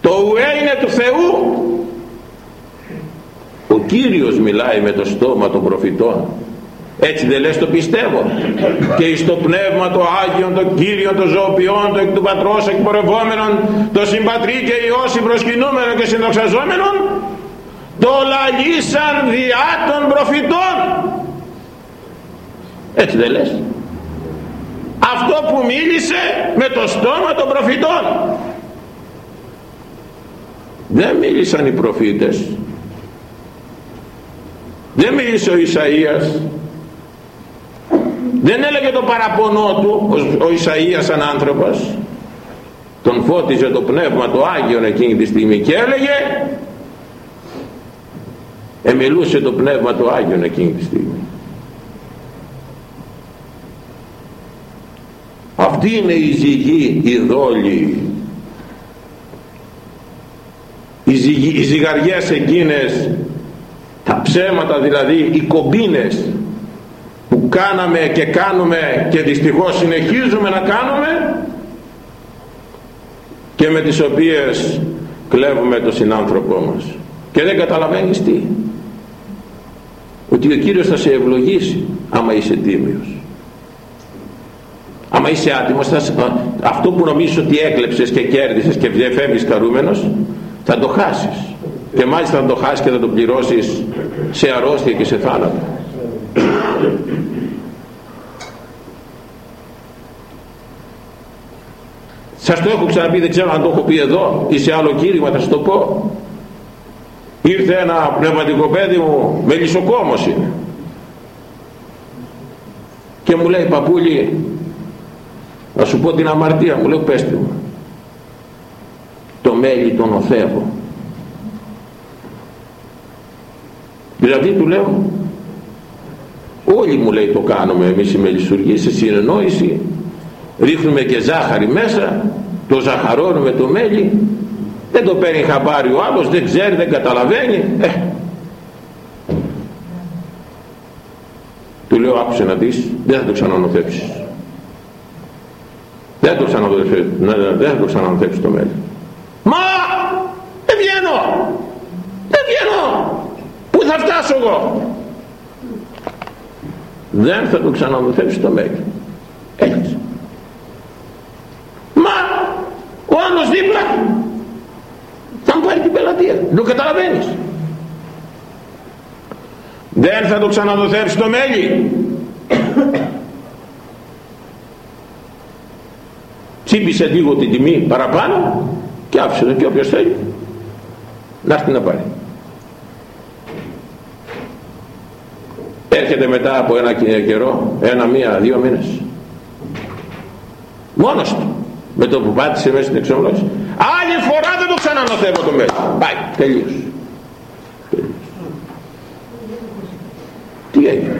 Το ουέ είναι του Θεού. Ο Κύριος μιλάει με το στόμα των προφητών έτσι δεν λες το πιστεύω. Και εις το πνεύμα το Άγιον το Κύριο το ζωοποιών το εκ του Πατρός εκπορευόμενον το συμπατρί και Υιός προσκυνούμενο και συνδοξαζόμενον το λαλήσαν διά των προφητών. Έτσι δεν λες. Αυτό που μίλησε με το στόμα των προφητών. Δεν μίλησαν οι προφήτες. Δεν μίλησε ο Ισαΐας δεν έλεγε το παραπονό του ο Ισαΐας σαν άνθρωπος. Τον φώτιζε το πνεύμα το Άγιον εκείνη τη στιγμή και έλεγε εμιλούσε το πνεύμα το Άγιον εκείνη τη στιγμή αυτή είναι η ζυγή η δόλη. Οι, ζυγ, οι ζυγαριές εκείνες τα ψέματα δηλαδή οι κομπίνες που κάναμε και κάνουμε και δυστυχώς συνεχίζουμε να κάνουμε και με τις οποίες κλέβουμε το συνάνθρωπό μας. Και δεν καταλαβαίνεις τι. Ότι ο Κύριος θα σε ευλογήσει άμα είσαι τίμιος. Άμα είσαι άτιμος θα, αυτό που νομίζεις ότι έκλεψες και κέρδισες και φεύγεις χαρούμενος θα το χάσεις. Και μάλιστα θα το χάσεις και θα το πληρώσεις σε αρρώστια και σε θάνατο σας το έχω ξαναπεί δεν ξέρω αν το έχω πει εδώ ή σε άλλο κήρυγμα θα σας το πω. Ήρθε ένα πνευματικό παιδί μου μελισσοκόμος είναι. Και μου λέει παππούλη να σου πω την αμαρτία μου λέω πέστε μου. Το μέλι τον οθεύω δηλαδή του λέω όλοι μου λέει το κάνουμε εμείς οι μελισσουργοί σε συνεννόηση ρίχνουμε και ζάχαρη μέσα το ζαχαρώνουμε το μέλι. Δεν το παίρνει χαμπάρι ο άλλος δεν ξέρει δεν καταλαβαίνει. Ε. του λέω άκουσε να δεις δεν θα το ξανανοθέψεις δεν το ξανανοθέψεις δεν θα το ξανανοθέψεις το μέλι. Μα δεν βγαίνω. Δεν βγαίνω. Πού θα φτάσω εγώ; Δεν θα το ξανανοθέψεις το μέλι έτσι μα ο άλλος δίπλα θα μου πάρει την πελατεία. Δεν το καταλαβαίνεις. Δεν θα το ξαναδοθέψει το μέλι. Τσίπησε λίγο την τιμή παραπάνω και άφησε το και όποιος θέλει να έρθει να πάρει. Έρχεται μετά από ένα καιρό ένα μία δύο μήνες. Μόνος του με το που πάτησε μέσα στην εξομολόγηση. Άλλη φορά δεν το ξανανοθεύω το μέλι πάει τελείως τι έγινε.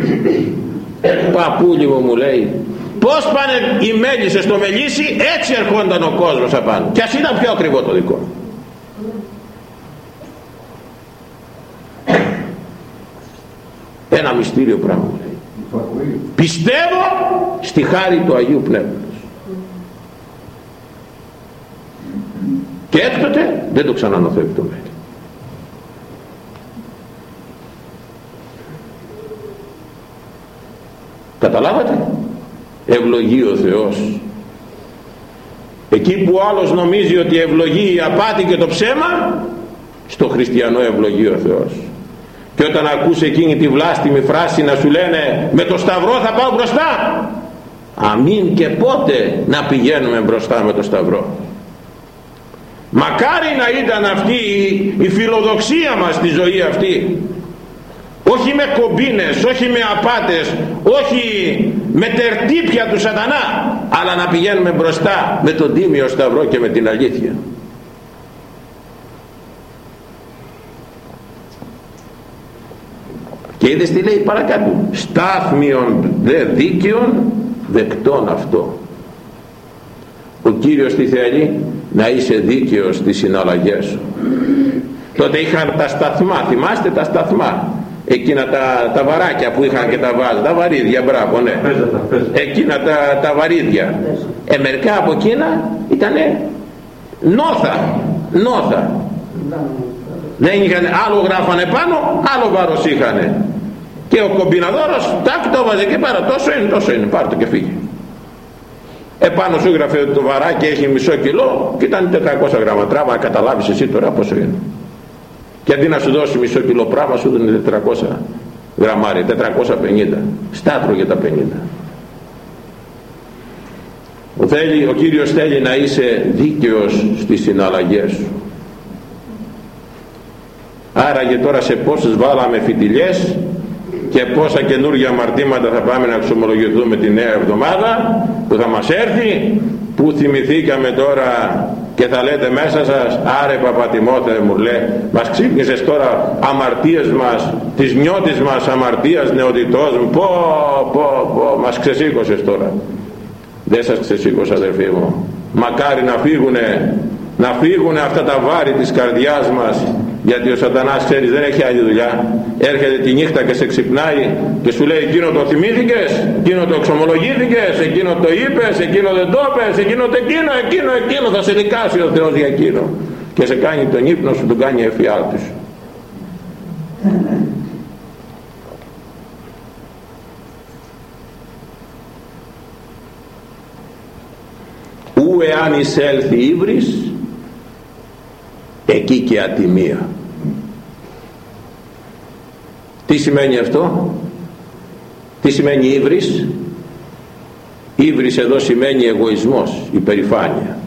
Παππούλι μου μου λέει πως πάνε οι μέλισσες στο μελίσι έτσι ερχόνταν ο κόσμος απάνω. Και ας ήταν πιο ακριβό το δικό. Ένα μυστήριο πράγμα λέει. πιστεύω στη χάρη του Αγίου Πνεύματος και έκτοτε δεν το ξανανοθεύει το μέλι καταλάβατε; Ευλογεί ο Θεός. Εκεί που άλλος νομίζει ότι ευλογεί η απάτη και το ψέμα στο χριστιανό ευλογεί ο Θεός. Και όταν ακούς εκείνη τη βλάστημη φράση να σου λένε με το σταυρό θα πάω μπροστά αμήν και πότε να πηγαίνουμε μπροστά με το σταυρό μακάρι να ήταν αυτή η, φιλοδοξία μας στη ζωή αυτή όχι με κομπίνες, όχι με απάτες, όχι με τερτύπια του σατανά, αλλά να πηγαίνουμε μπροστά με τον Τίμιο Σταυρό και με την αλήθεια. Και είδες τι λέει παρακάτω, στάθμιον δε δίκαιον δεκτών αυτό. Ο Κύριος τι θέλει, να είσαι δίκαιος στις συναλλαγές σου. Τότε είχαν τα σταθμά, θυμάστε τα σταθμά εκείνα τα, τα βαράκια που είχαν και τα βάζ, τα βαρύδια, μπράβο, ναι. Εκείνα τα, τα βαρύδια. Ε, μερικά από εκείνα ήταν νόθα, νόθα. Δεν είχαν, άλλο γράφανε πάνω, άλλο βάρος είχαν. Και ο κομπιναδόρος, τάκ το βάζε και πάρα, τόσο είναι, τόσο είναι, πάρ' το και φύγει. Επάνω σου γράφε ότι το βαράκι έχει μισό κιλό και ήταν 400 γραμμα. Τράβα, καταλάβεις εσύ τώρα πόσο είναι. Και αντί να σου δώσει μισό κιλό πράγμα σου δίνει 400 γραμμάρια 450 στάτρο για τα 50 ο, θέλει, ο Κύριος θέλει να είσαι δίκαιος στις συναλλαγές σου. Άρα και τώρα σε πόσες βάλαμε φιτιλιές και πόσα καινούργια αμαρτήματα θα πάμε να εξομολογηθούμε τη νέα εβδομάδα που θα μας έρθει που θυμηθήκαμε τώρα και θα λέτε μέσα σας άρε παπατημότε μου λέει μας ξύπνησες τώρα αμαρτίες μας της νιώτης μας αμαρτίας νεοδιτός μου πω πω πω μας ξεσήκωσες τώρα. Δεν σας ξεσήκωσα αδερφοί μου. Μακάρι να φύγουνε να φύγουν αυτά τα βάρη της καρδιάς μας γιατί ο σατανάς ξέρεις δεν έχει άλλη δουλειά. Έρχεται τη νύχτα και σε ξυπνάει και σου λέει εκείνο το θυμήθηκες εκείνο το εξομολογήθηκες εκείνο το είπες εκείνο δεν το είπες εκείνο το εκείνο εκείνο εκείνο θα σε δικάσει ο Θεός για εκείνο και σε κάνει τον ύπνο σου τον κάνει εφιάλτης ου εάν εισέλθει ύβρις εκεί και ατιμία. Τι σημαίνει αυτό; Τι σημαίνει ύβρις; Ύβρις εδώ σημαίνει εγωισμός υπερηφάνεια.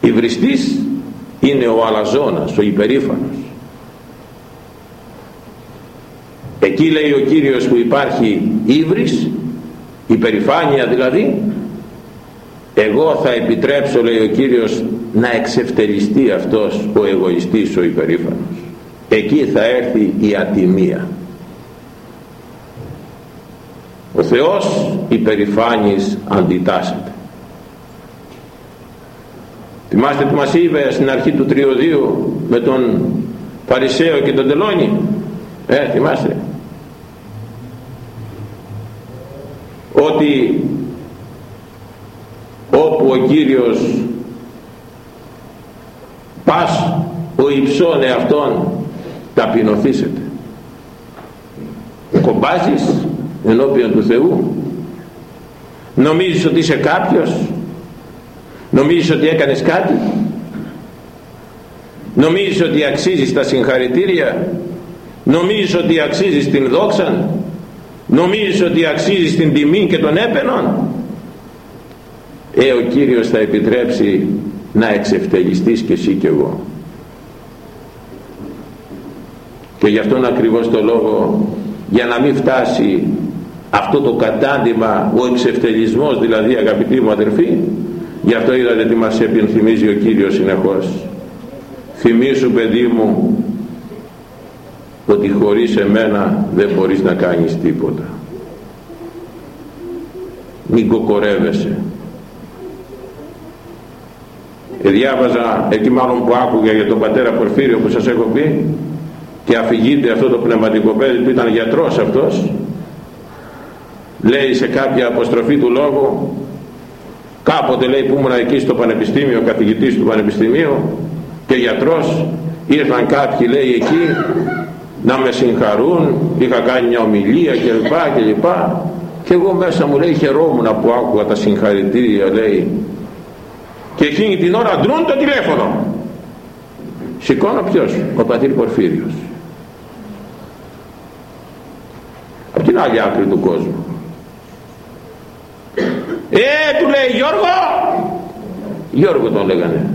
Υβριστής είναι ο αλαζόνας ο υπερήφανος. Εκεί λέει ο Κύριος που υπάρχει ύβρις υπερηφάνεια δηλαδή εγώ θα επιτρέψω λέει ο Κύριος να εξευτελιστεί αυτός ο εγωιστής ο υπερήφανος. Εκεί θα έρθει η ατιμία. Ο Θεός υπερηφάνης αντιτάσσεται. Θυμάστε που μας είπε στην αρχή του τριωδίου με τον Φαρισαίο και τον Τελώνη; Ε θυμάστε. Ότι όπου ο Κύριος πας ο υψών εαυτόν ταπεινωθήσετε. Κομπάζεις ενώπιον του Θεού. Νομίζεις ότι είσαι κάποιος. Νομίζεις ότι έκανες κάτι. Νομίζεις ότι αξίζεις τα συγχαρητήρια. Νομίζεις ότι αξίζεις την δόξα νομίζεις ότι αξίζεις την τιμή και τον έπαινον ε ο Κύριος θα επιτρέψει να εξευτελιστείς και εσύ και εγώ. Και γι' αυτόν ακριβώς το λόγο για να μην φτάσει αυτό το κατάντημα ο εξευτελισμός δηλαδή αγαπητοί μου αδερφοί γι' αυτό είδατε τι μας επιθυμίζει ο Κύριος συνεχώς. Θυμήσου παιδί μου ότι χωρίς εμένα δεν μπορείς να κάνεις τίποτα. Μην κοκορεύεσαι. και διάβαζα εκεί μάλλον που άκουγα για τον πατέρα Πορφύριο που σας έχω πει και αφηγείται αυτό το πνευματικό παιδί που ήταν γιατρός αυτός. Λέει σε κάποια αποστροφή του λόγου κάποτε λέει που ήμουν εκεί στο πανεπιστήμιο καθηγητής του πανεπιστημίου και γιατρός ήρθαν κάποιοι λέει εκεί να με συγχαρούν είχα κάνει μια ομιλία κλπ και, και, και εγώ μέσα μου λέει χαιρόμουν που άκουγα τα συγχαρητήρια λέει και εκείνη την ώρα ντρούν το τηλέφωνο. Σηκώνω ποιος; Ο πατήρ Πορφύριος. Από την άλλη άκρη του κόσμου. Ε του λέει Γιώργο! Γιώργο τον λέγανε.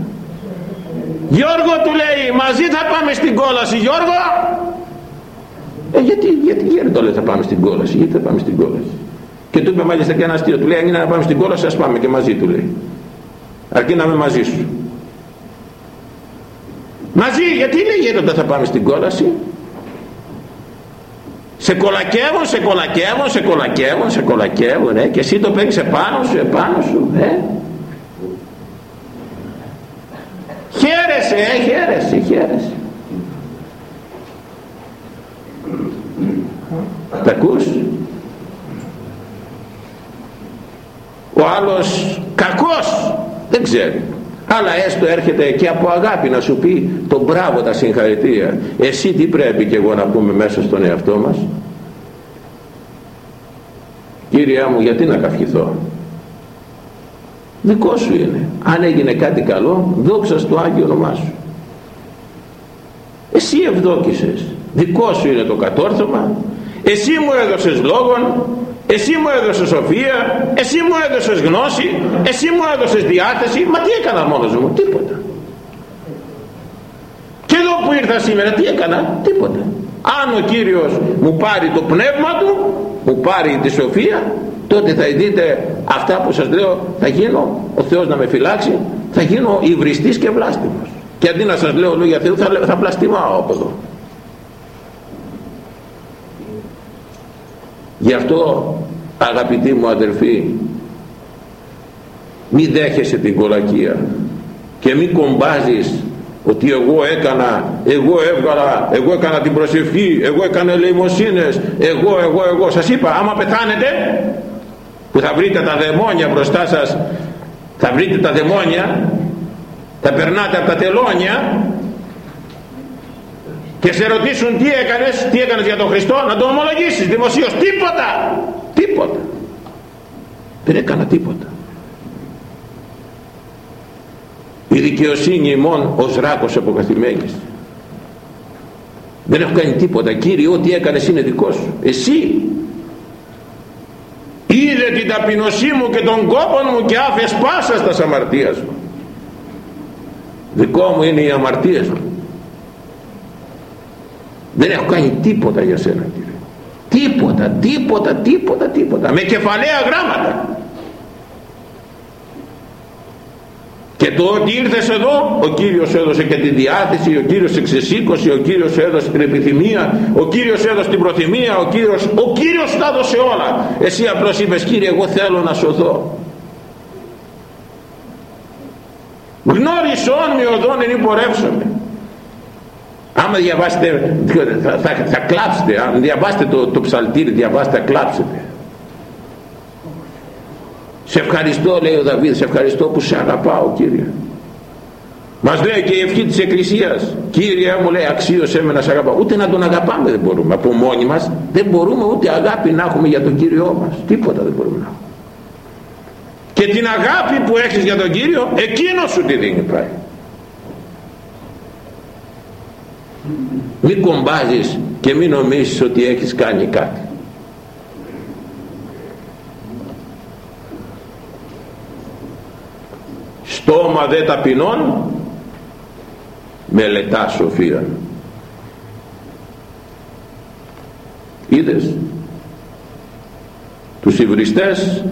Γιώργο του λέει μαζί θα πάμε στην κόλαση Γιώργο! Ε γιατί, γιατί, γιατί το λέει θα πάμε στην κόλαση γιατί θα πάμε στην κόλαση; Και του είπε μάλιστα και ένα αστείο του λέει αν είναι να πάμε στην κόλαση ας πάμε και μαζί του λέει αρκεί να είμαι μαζί σου μαζί γιατί λέει γιατί θα πάμε στην κόλαση σε κολακεύουν, σε κολακεύουν, σε κολακεύουν, σε κολακεύουν, ε, και εσύ το παίρνεις επάνω σου, επάνω σου, ε. Χαίρεσαι, ε, χαίρεσαι, χαίρεσαι. Τα ακούς; Ο άλλος κακός δεν ξέρει. Αλλά έστω έρχεται και από αγάπη να σου πει το μπράβο τα συγχαρητήρια. Εσύ τι πρέπει και εγώ να πούμε μέσα στον εαυτό μας; Κύριε μου γιατί να καυχηθώ; Δικό σου είναι. Αν έγινε κάτι καλό δόξα στο Άγιο όνομά σου. Εσύ ευδόκησες. Δικό σου είναι το κατόρθωμα. Εσύ μου έδωσες λόγον εσύ μου έδωσες σοφία εσύ μου έδωσες γνώση εσύ μου έδωσες διάθεση. Μα τι έκανα μόνος μου τίποτα. Και εδώ που ήρθα σήμερα τι έκανα τίποτα. Αν ο Κύριος μου πάρει το πνεύμα του μου πάρει τη σοφία τότε θα δείτε αυτά που σας λέω θα γίνω ο Θεός να με φυλάξει θα γίνω υβριστής και βλάστημος. Και αντί να σας λέω λόγια Θεού θα, θα πλαστιμάω από εδώ Γι' αυτό αγαπητοί μου αδελφοί μη δέχεσαι την κολακία και μη κομπάζεις ότι εγώ έκανα, εγώ έβγαλα, εγώ έκανα την προσευχή, εγώ έκανα ελεημοσύνες, εγώ, εγώ, εγώ. Σας είπα, άμα πεθάνετε, που θα βρείτε τα δαιμόνια μπροστά σας, θα βρείτε τα δαιμόνια, θα περνάτε από τα τελώνια και σε ρωτήσουν τι έκανες, τι έκανες για τον Χριστό, να το ομολογήσεις δημοσίως. Τίποτα! Τίποτα. Δεν έκανα τίποτα. Η δικαιοσύνη ημών ως ράκος αποκαθημένης. Δεν έχω κάνει τίποτα. Κύριε, ό,τι έκανες είναι δικό σου. Εσύ. Είδε την ταπεινωσή μου και τον κόπο μου και άφες πάσα στα αμαρτίας μου. Δικό μου είναι οι αμαρτίες μου δεν έχω κάνει τίποτα για σένα Κύριε. Τίποτα, τίποτα, τίποτα, τίποτα. Με κεφαλαία γράμματα. Και το ότι ήρθες εδώ ο Κύριος έδωσε και τη διάθεση ο Κύριος εξεσήκωσε ο Κύριος έδωσε την επιθυμία ο Κύριος έδωσε την προθυμία ο Κύριος, ο Κύριος τα έδωσε όλα. Εσύ απλώς είπες Κύριε εγώ θέλω να σωθώ γνώρισόν με οδόν εν υπορεύσομαι άμα διαβάσετε θα, θα, θα κλάψετε. Αν διαβάσετε το, το ψαλτήρι διαβάσετε θα κλάψετε. Σε ευχαριστώ λέει ο Δαβίδ σε ευχαριστώ που σε αγαπάω Κύριε. Μας λέει και η ευχή της Εκκλησίας Κύριε μου λέει αξίωσέ με να σε αγαπάω ούτε να τον αγαπάμε δεν μπορούμε. Από μόνοι μας δεν μπορούμε ούτε αγάπη να έχουμε για τον Κύριό μας. Τίποτα δεν μπορούμε να έχουμε. Και την αγάπη που έχεις για τον Κύριο εκείνος σου τη δίνει πάλι μην κομπάζεις και μην νομίζεις ότι έχεις κάνει κάτι. Στόμα δε ταπεινών μελετάς σοφία. Είδες; Τους υβριστές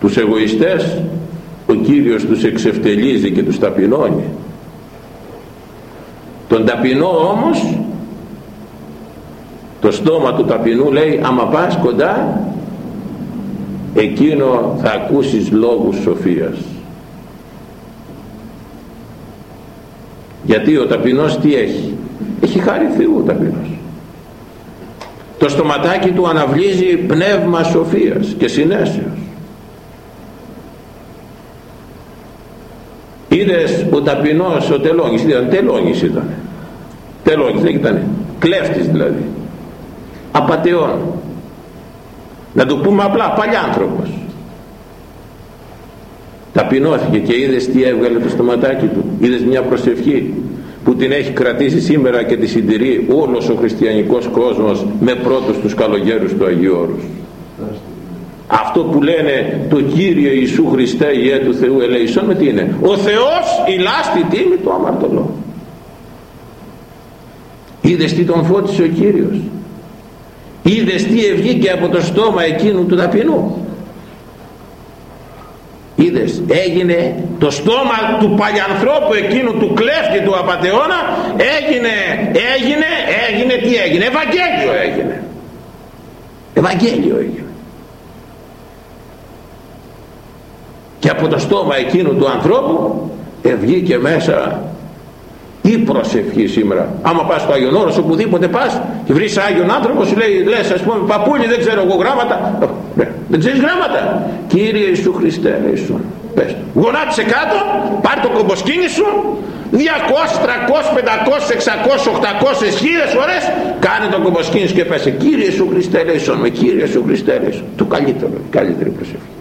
τους εγωιστές ο Κύριος τους εξευτελίζει και τους ταπεινώνει τον ταπεινό όμως το στόμα του ταπεινού λέει άμα πας κοντά εκείνο θα ακούσεις λόγους σοφίας. Γιατί ο ταπεινός τι έχει; Έχει χάρη Θεού ο ταπεινός. Το στοματάκι του αναβλύζει πνεύμα σοφίας και συνέσεως είδες ο ταπεινός ο τελώνης ήταν τελώνης ήταν. Τελώνης δεν ήταν κλέφτης δηλαδή. Απατεών. Να το πούμε απλά παλιάνθρωπος ταπεινώθηκε και είδες τι έβγαλε το στοματάκι του. Είδες μια προσευχή που την έχει κρατήσει σήμερα και τη συντηρεί όλος ο χριστιανικός κόσμος με πρώτους τους καλογέρους του Αγίου Όρους αυτό που λένε το Κύριο Ιησού Χριστέ Ιε του Θεού ελέησον με τι είναι. Ο Θεός ηλάστη τίμη του αμαρτωλό είδες τι τον φώτισε ο Κύριος. Είδες τι ευγήκε από το στόμα εκείνου του ταπεινού. Είδες έγινε το στόμα του παλιανθρώπου εκείνου του κλέφτη του απατεώνα έγινε έγινε έγινε τι έγινε. Ευαγγέλιο έγινε. Ευαγγέλιο έγινε και από το στόμα εκείνου του ανθρώπου βγήκε μέσα η προσευχή σήμερα. Άμα πας στο Άγιον Όρος οπουδήποτε πας και βρεις Άγιον άνθρωπο σου λέει λες ας πούμε παππούλι δεν ξέρω εγώ γράμματα ναι, δεν ξέρεις γράμματα. Κύριε Ιησού Χριστέ λέει σου πες γονάτισε κάτω πάρ το κομποσκίνη σου 200, 300, 500, 600, 800 χίλιες φορές κάνε το κομποσκίνη σου και πέσε Κύριε Ιησού Χριστέ λέει με Κύριε Ιησού Χριστέ λέει το καλύτερο, καλύτερη προσευχή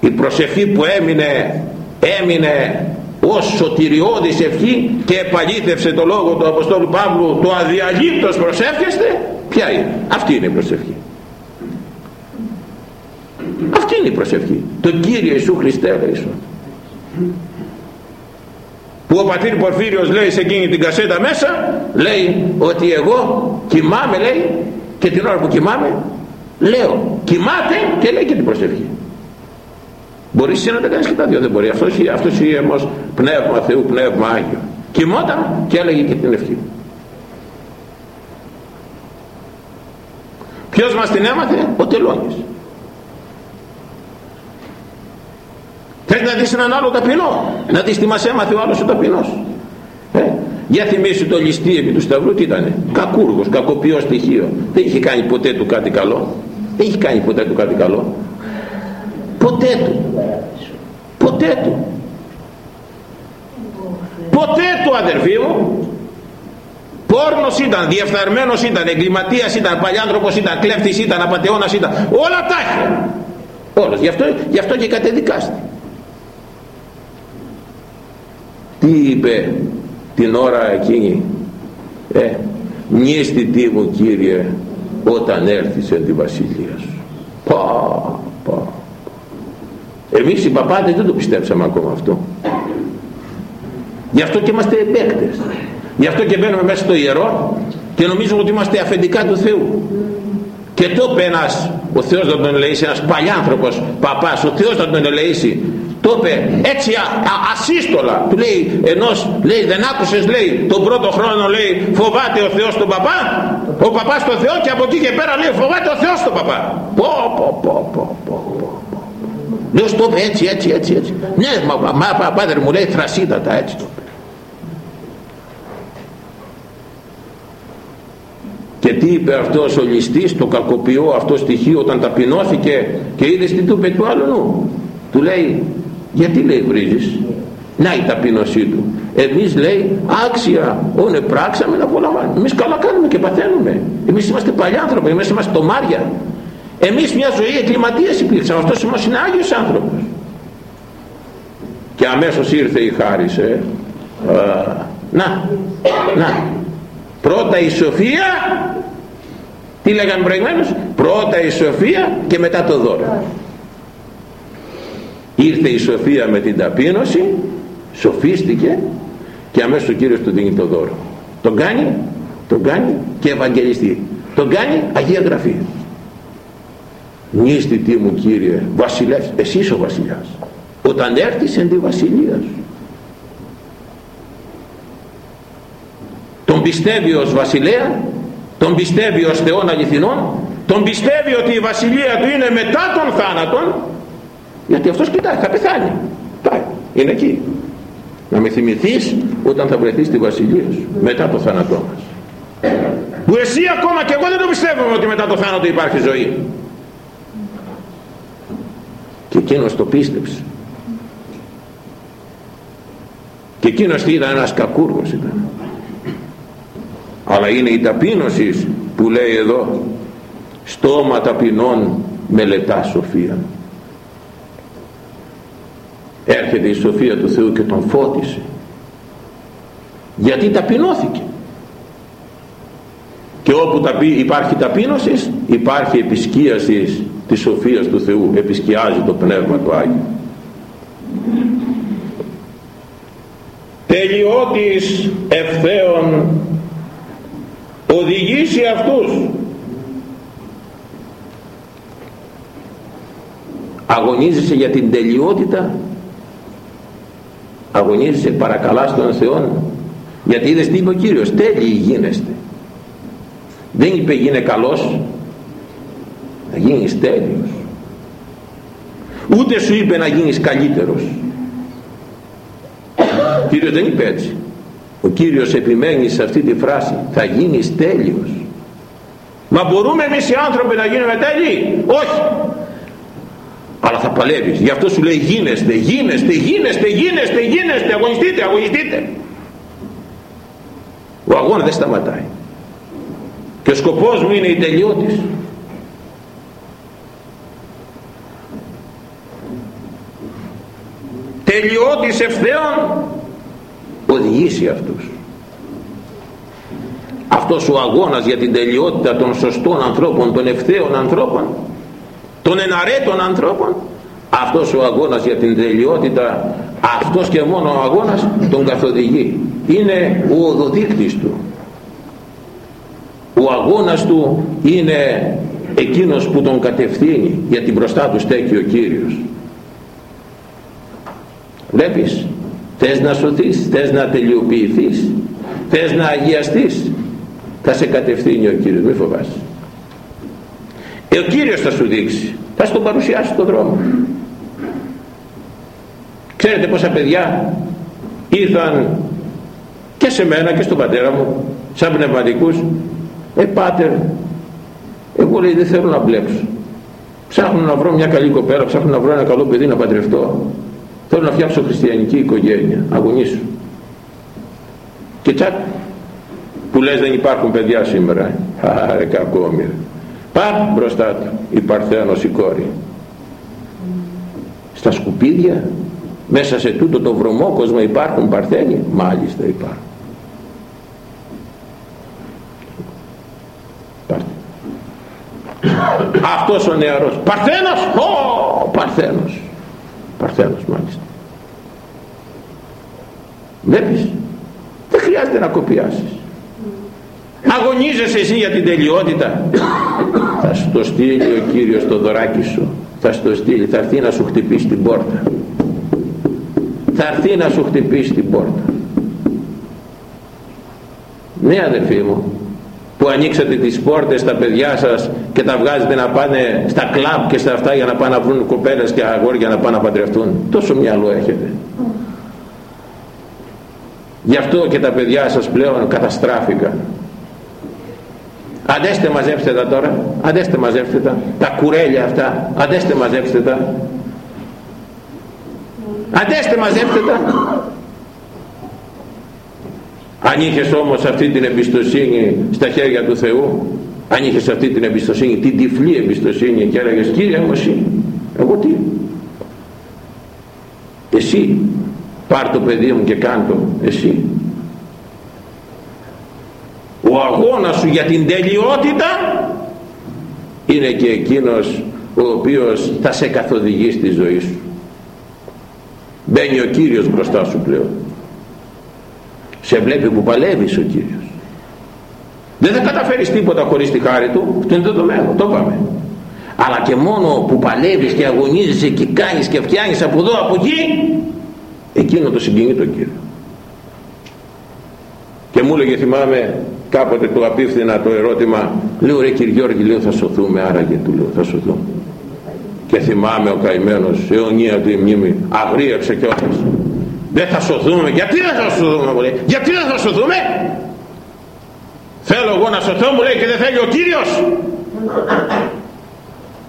η προσευχή που έμεινε έμεινε ως σωτηριώδης ευχή και επαλήθευσε το λόγο του Αποστόλου Παύλου το αδιαλείπτος προσεύχεστε ποια είναι; Αυτή είναι η προσευχή. Αυτή είναι η προσευχή. Το Κύριε Ιησού Χριστέ λέει που ο πατήρ Πορφύριος λέει σε εκείνη την κασέτα μέσα λέει ότι εγώ κοιμάμαι λέει και την ώρα που κοιμάμαι λέω κοιμάται και λέει και την προσευχή Μπορεί εσύ να τα κάνεις και τα δύο, δεν μπορεί. Αυτός, αυτός όμως πνεύμα Θεού, πνεύμα Άγιο. Κοιμόταν και έλεγε και την ευχή. Ποιος μας την έμαθε, ο τελώνης. Θες να δεις έναν άλλο ταπεινό, να δεις τι μας έμαθε ο άλλος ο ταπεινός. Ε, για θυμίσου το ληστή επί του Σταυρού τι ήτανε, κακούργος, κακοποιός στοιχείο. Δεν είχε κάνει ποτέ του κάτι καλό. Δεν είχε κάνει ποτέ του κάτι καλό ποτέ του ποτέ του ποτέ του αδερφοί μου πόρνος ήταν, διεφθαρμένος ήταν, εγκληματίας ήταν, παλιάνθρωπος ήταν, κλέφτης ήταν, απατεώνας ήταν, όλα τα είχε. Όλος. Γι' αυτό, γι αυτό και κατεδικάστη. Τι είπε την ώρα εκείνη, ε, τι μου Κύριε, όταν έρθεις εν τη βασιλεία σου. Πα, πα εμείς οι παπάδες δεν το πιστέψαμε ακόμα αυτό. Γι' αυτό και είμαστε επέκτες γι' αυτό και μπαίνουμε μέσα στο ιερό και νομίζουμε ότι είμαστε αφεντικά του Θεού. Και το είπε ένας ο Θεός θα τον ελεήσει ένας παλιάνθρωπος παπάς ο Θεός θα τον ελεήσει το είπε έτσι α, α, ασύστολα. Του λέει ενός λέει δεν άκουσες λέει τον πρώτο χρόνο λέει φοβάται ο Θεός τον παπά ο παπάς τον Θεό και από εκεί και πέρα λέει φοβάται ο Θεός τον παπά πω πω πω πω πω Λέω στο έτσι έτσι έτσι έτσι. Ναι μα, μα πάτερ μου λέει θρασίδατα έτσι το Και τι είπε αυτός ο ληστής, το κακοποιό αυτό στοιχείο όταν ταπεινώθηκε και είδε τι του είπε του άλλου νου. Του λέει, γιατί λέει βρίζεις. Να η ταπείνωσή του. Εμείς λέει άξια όνε πράξαμε να απολαμβάνουμε. Εμείς καλά κάνουμε και παθαίνουμε. Εμείς είμαστε παλιάνθρωποι, εμείς είμαστε τομάρια εμείς μια ζωή εγκληματίας υπήρξαμε. Αυτός όμως είναι Άγιος άνθρωπος. Και αμέσως ήρθε η χάρισε να να. Πρώτα η σοφία τι λέγανε προηγουμένως; Πρώτα η σοφία και μετά το δώρο. Ήρθε η σοφία με την ταπείνωση σοφίστηκε και αμέσως ο Κύριος του δίνει το δώρο. Τον κάνει τον κάνει και ευαγγελιστή. Τον κάνει Αγία Γραφή τι μου Κύριε βασιλεύς εσύ ο βασιλιάς. Όταν έρθεις εν τη βασιλεία σου. Τον πιστεύει ως βασιλέα τον πιστεύει ως Θεόν αληθινών τον πιστεύει ότι η βασιλεία του είναι μετά τον θάνατον γιατί αυτός κοιτάει θα πεθάνει. Πάει είναι εκεί. Να με θυμηθείς όταν θα βρεθείς στη βασιλεία σου μετά το θάνατό μας. Που εσύ ακόμα και εγώ δεν το πιστεύω ότι μετά το θάνατο υπάρχει ζωή και εκείνος το πίστεψε. Και εκείνος τι ήταν ένας κακούργος ήταν. Αλλά είναι η ταπείνωση που λέει εδώ στόμα ταπεινών μελετά σοφία. Έρχεται η σοφία του Θεού και τον φώτισε. Γιατί ταπεινώθηκε. Και όπου υπάρχει ταπείνωσης υπάρχει επισκίασης της σοφίας του Θεού επισκιάζει το Πνεύμα του Άγιο τελειώτης ευθέων οδηγήσει αυτούς. Αγωνίζεσαι για την τελειότητα αγωνίζεσαι παρακαλάς τον Θεό γιατί είδες τι είπε ο Κύριος τέλειοι γίνεστε. Δεν είπε γίνε καλός να γίνεις τέλειος. Ούτε σου είπε να γίνεις καλύτερος. Ο Κύριος δεν είπε έτσι. Ο Κύριος επιμένει σε αυτή τη φράση θα γίνεις τέλειος. Μα μπορούμε εμείς οι άνθρωποι να γίνουμε τέλειοι; Όχι. Αλλά θα παλεύεις. Γι' αυτό σου λέει γίνεστε γίνεστε γίνεστε γίνεστε γίνεστε. Αγωνιστείτε αγωνιστείτε. Ο αγώνας δεν σταματάει. Και ο σκοπός μου είναι η τελειώτης τελειώτης ευθέων. Οδηγήσει αυτούς. Αυτός ο αγώνας για την τελειότητα των σωστών ανθρώπων των ευθέων ανθρώπων των εναρέτων ανθρώπων αυτός ο αγώνας για την τελειότητα αυτός και μόνο ο αγώνας τον καθοδηγεί. Είναι ο οδοδείκτης του. Ο αγώνας του είναι εκείνος που τον κατευθύνει γιατί μπροστά του στέκει ο Κύριος βλέπεις θες να σωθείς θες να τελειοποιηθείς θες να αγιαστείς. Θα σε κατευθύνει ο Κύριος μη φοβάσαι. Ε, ο Κύριος θα σου δείξει θα σου τον παρουσιάσει τον δρόμο. Ξέρετε πόσα παιδιά ήρθαν και σε μένα και στον πατέρα μου σαν πνευματικούς. Ε πάτερ εγώ λέει δεν θέλω να μπλέξω. Ψάχνω να βρω μια καλή κοπέρα ψάχνω να βρω ένα καλό παιδί να παντρευτώ θέλω να φτιάξω χριστιανική οικογένεια αγωνίσου και τσακ που λες δεν υπάρχουν παιδιά σήμερα. Άρε κακόμοιρα. Πά μπροστά του η Παρθένος η κόρη. Στα σκουπίδια μέσα σε τούτο το βρωμόκοσμο υπάρχουν Παρθένοι; Μάλιστα υπάρχουν. Αυτός ο νεαρός. Παρθένος! Ο Παρθένος Παρθένος μάλιστα. Βλέπεις δεν χρειάζεται να κοπιάσεις. Αγωνίζεσαι εσύ για την τελειότητα. Θα σου το στείλει ο Κύριος το δωράκι σου. Θα σου το στείλει. Θα έρθει να σου χτυπήσει την πόρτα. Θα έρθει να σου χτυπήσει την πόρτα. Ναι αδελφοί μου που ανοίξατε τις πόρτες στα παιδιά σας και τα βγάζετε να πάνε στα κλαμπ και στα αυτά για να πάνε να βρουν κοπέλες και αγόρια να πάνε να παντρευτούν. Τόσο μυαλό έχετε. Γι' αυτό και τα παιδιά σας πλέον καταστράφηκαν. Αντέστε μαζέψτε τα τώρα. Αντέστε μαζέψτε τα. Τα κουρέλια αυτά. Αντέστε μαζέψτε τα. Αντέστε μαζέψτε τα αν είχες όμως αυτή την εμπιστοσύνη στα χέρια του Θεού αν είχες αυτή την εμπιστοσύνη την τυφλή εμπιστοσύνη και έλεγες Κύριε μου εσύ εγώ τι εσύ πάρ το παιδί μου και κάντο εσύ ο αγώνας σου για την τελειότητα είναι και εκείνος ο οποίος θα σε καθοδηγεί στη ζωή σου. Μπαίνει ο Κύριος μπροστά σου πλέον σε βλέπει που παλεύεις ο Κύριος. Δεν θα καταφέρεις τίποτα χωρίς τη χάρη του αυτό είναι το δεδομένο, το είπαμε. Αλλά και μόνο που παλεύεις και αγωνίζεσαι και κάνεις και φτιάχνεις από εδώ από εκεί εκείνο το συγκινεί το Κύριο. Και μου έλεγε θυμάμαι κάποτε του απίφθηνα το ερώτημα λέω ρε κύριε Γιώργη λέω θα σωθούμε άραγε του λέω θα σωθούμε και θυμάμαι ο καημένος αιωνία του η μνήμη αγρίεψε κιόλας δεν θα σωθούμε. Γιατί δεν θα σωθούμε μου λέει γιατί δεν θα σωθούμε; Θέλω εγώ να σωθώ μου λέει και δεν θέλει ο Κύριος.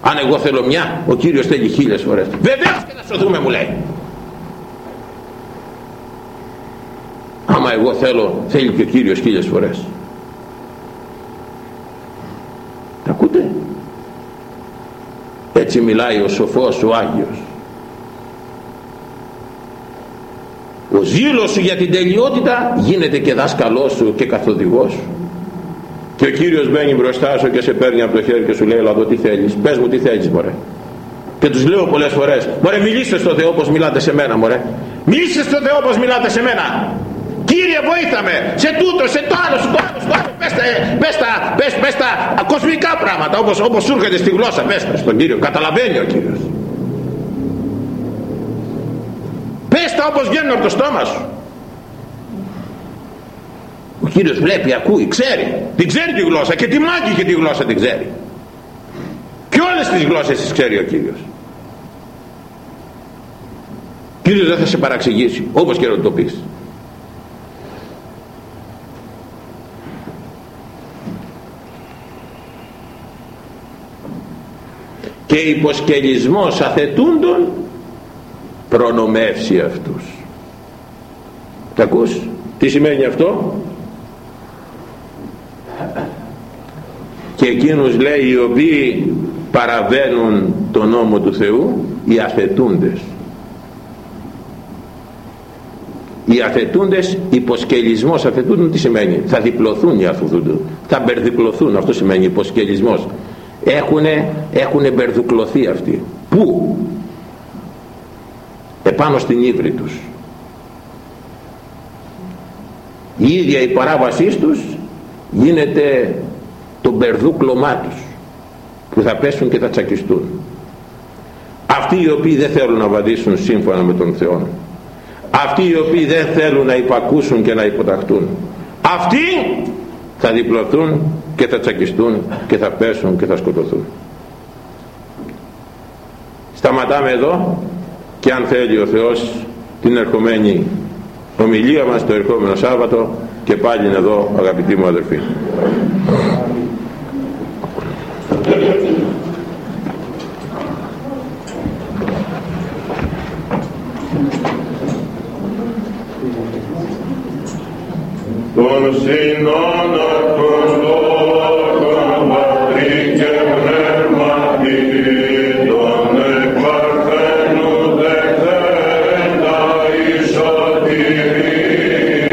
Αν εγώ θέλω μια ο Κύριος θέλει χίλιες φορές. Βεβαίως και να σωθούμε μου λέει. Μα εγώ θέλω θέλει και ο Κύριος χίλιες φορές. Τα ακούτε; Έτσι μιλάει ο σοφός ο Άγιος ο ζήλος σου για την τελειότητα γίνεται και δάσκαλός σου και καθοδηγός σου. Και ο Κύριος μπαίνει μπροστά σου και σε παίρνει από το χέρι και σου λέει έλα εδώ τι θέλεις; Πες μου τι θέλεις μωρέ και τους λέω πολλές φορές μωρέ μιλήστε στο Θεό όπως μιλάτε σε μένα μωρέ μιλήστε στο Θεό όπως μιλάτε σε μένα Κύριε βοήθαμε σε τούτο, σε το άλλο, στο άλλο, στο άλλο πες τα, πες τα, πες, πες τα κοσμικά πράγματα όπως, όπως σου έρχεται στη γλώσσα πες τα στον Κύριο καταλαβαίνει ο Κύριος πες τα όπως βγαίνουν από το στόμα σου. Ο Κύριος βλέπει, ακούει, ξέρει. Την ξέρει τη γλώσσα και τη μάγκη και τη γλώσσα την ξέρει. Και όλες τις γλώσσες τις ξέρει ο Κύριος. Κύριος δεν θα σε παραξηγήσει όπως και να το πεις. Και υποσκελισμός αθετούντων προνομεύσει αυτούς. Τα ακούς; Τι σημαίνει αυτό; Και εκείνους λέει οι οποίοι παραβαίνουν τον νόμο του Θεού οι αθετούντες. Οι αθετούντες υποσκελισμός αθετούντων τι σημαίνει; Θα διπλωθούν οι αθετούντες θα μπερδιπλωθούν αυτό σημαίνει υποσκελισμός. Έχουνε, έχουνε μπερδουκλωθεί αυτοί. Πού; Επάνω στην ύβρη τους. Η ίδια η παράβασή τους γίνεται το μπερδούκλωμά τους που θα πέσουν και θα τσακιστούν. Αυτοί οι οποίοι δεν θέλουν να βαδίσουν σύμφωνα με τον Θεό αυτοί οι οποίοι δεν θέλουν να υπακούσουν και να υποταχτούν αυτοί θα διπλωθούν και θα τσακιστούν και θα πέσουν και θα σκοτωθούν. Σταματάμε εδώ και αν θέλει ο Θεός την ερχομένη ομιλία μας το ερχόμενο Σάββατο και πάλι είναι εδώ αγαπητοί μου αδερφοί Τον συνόνο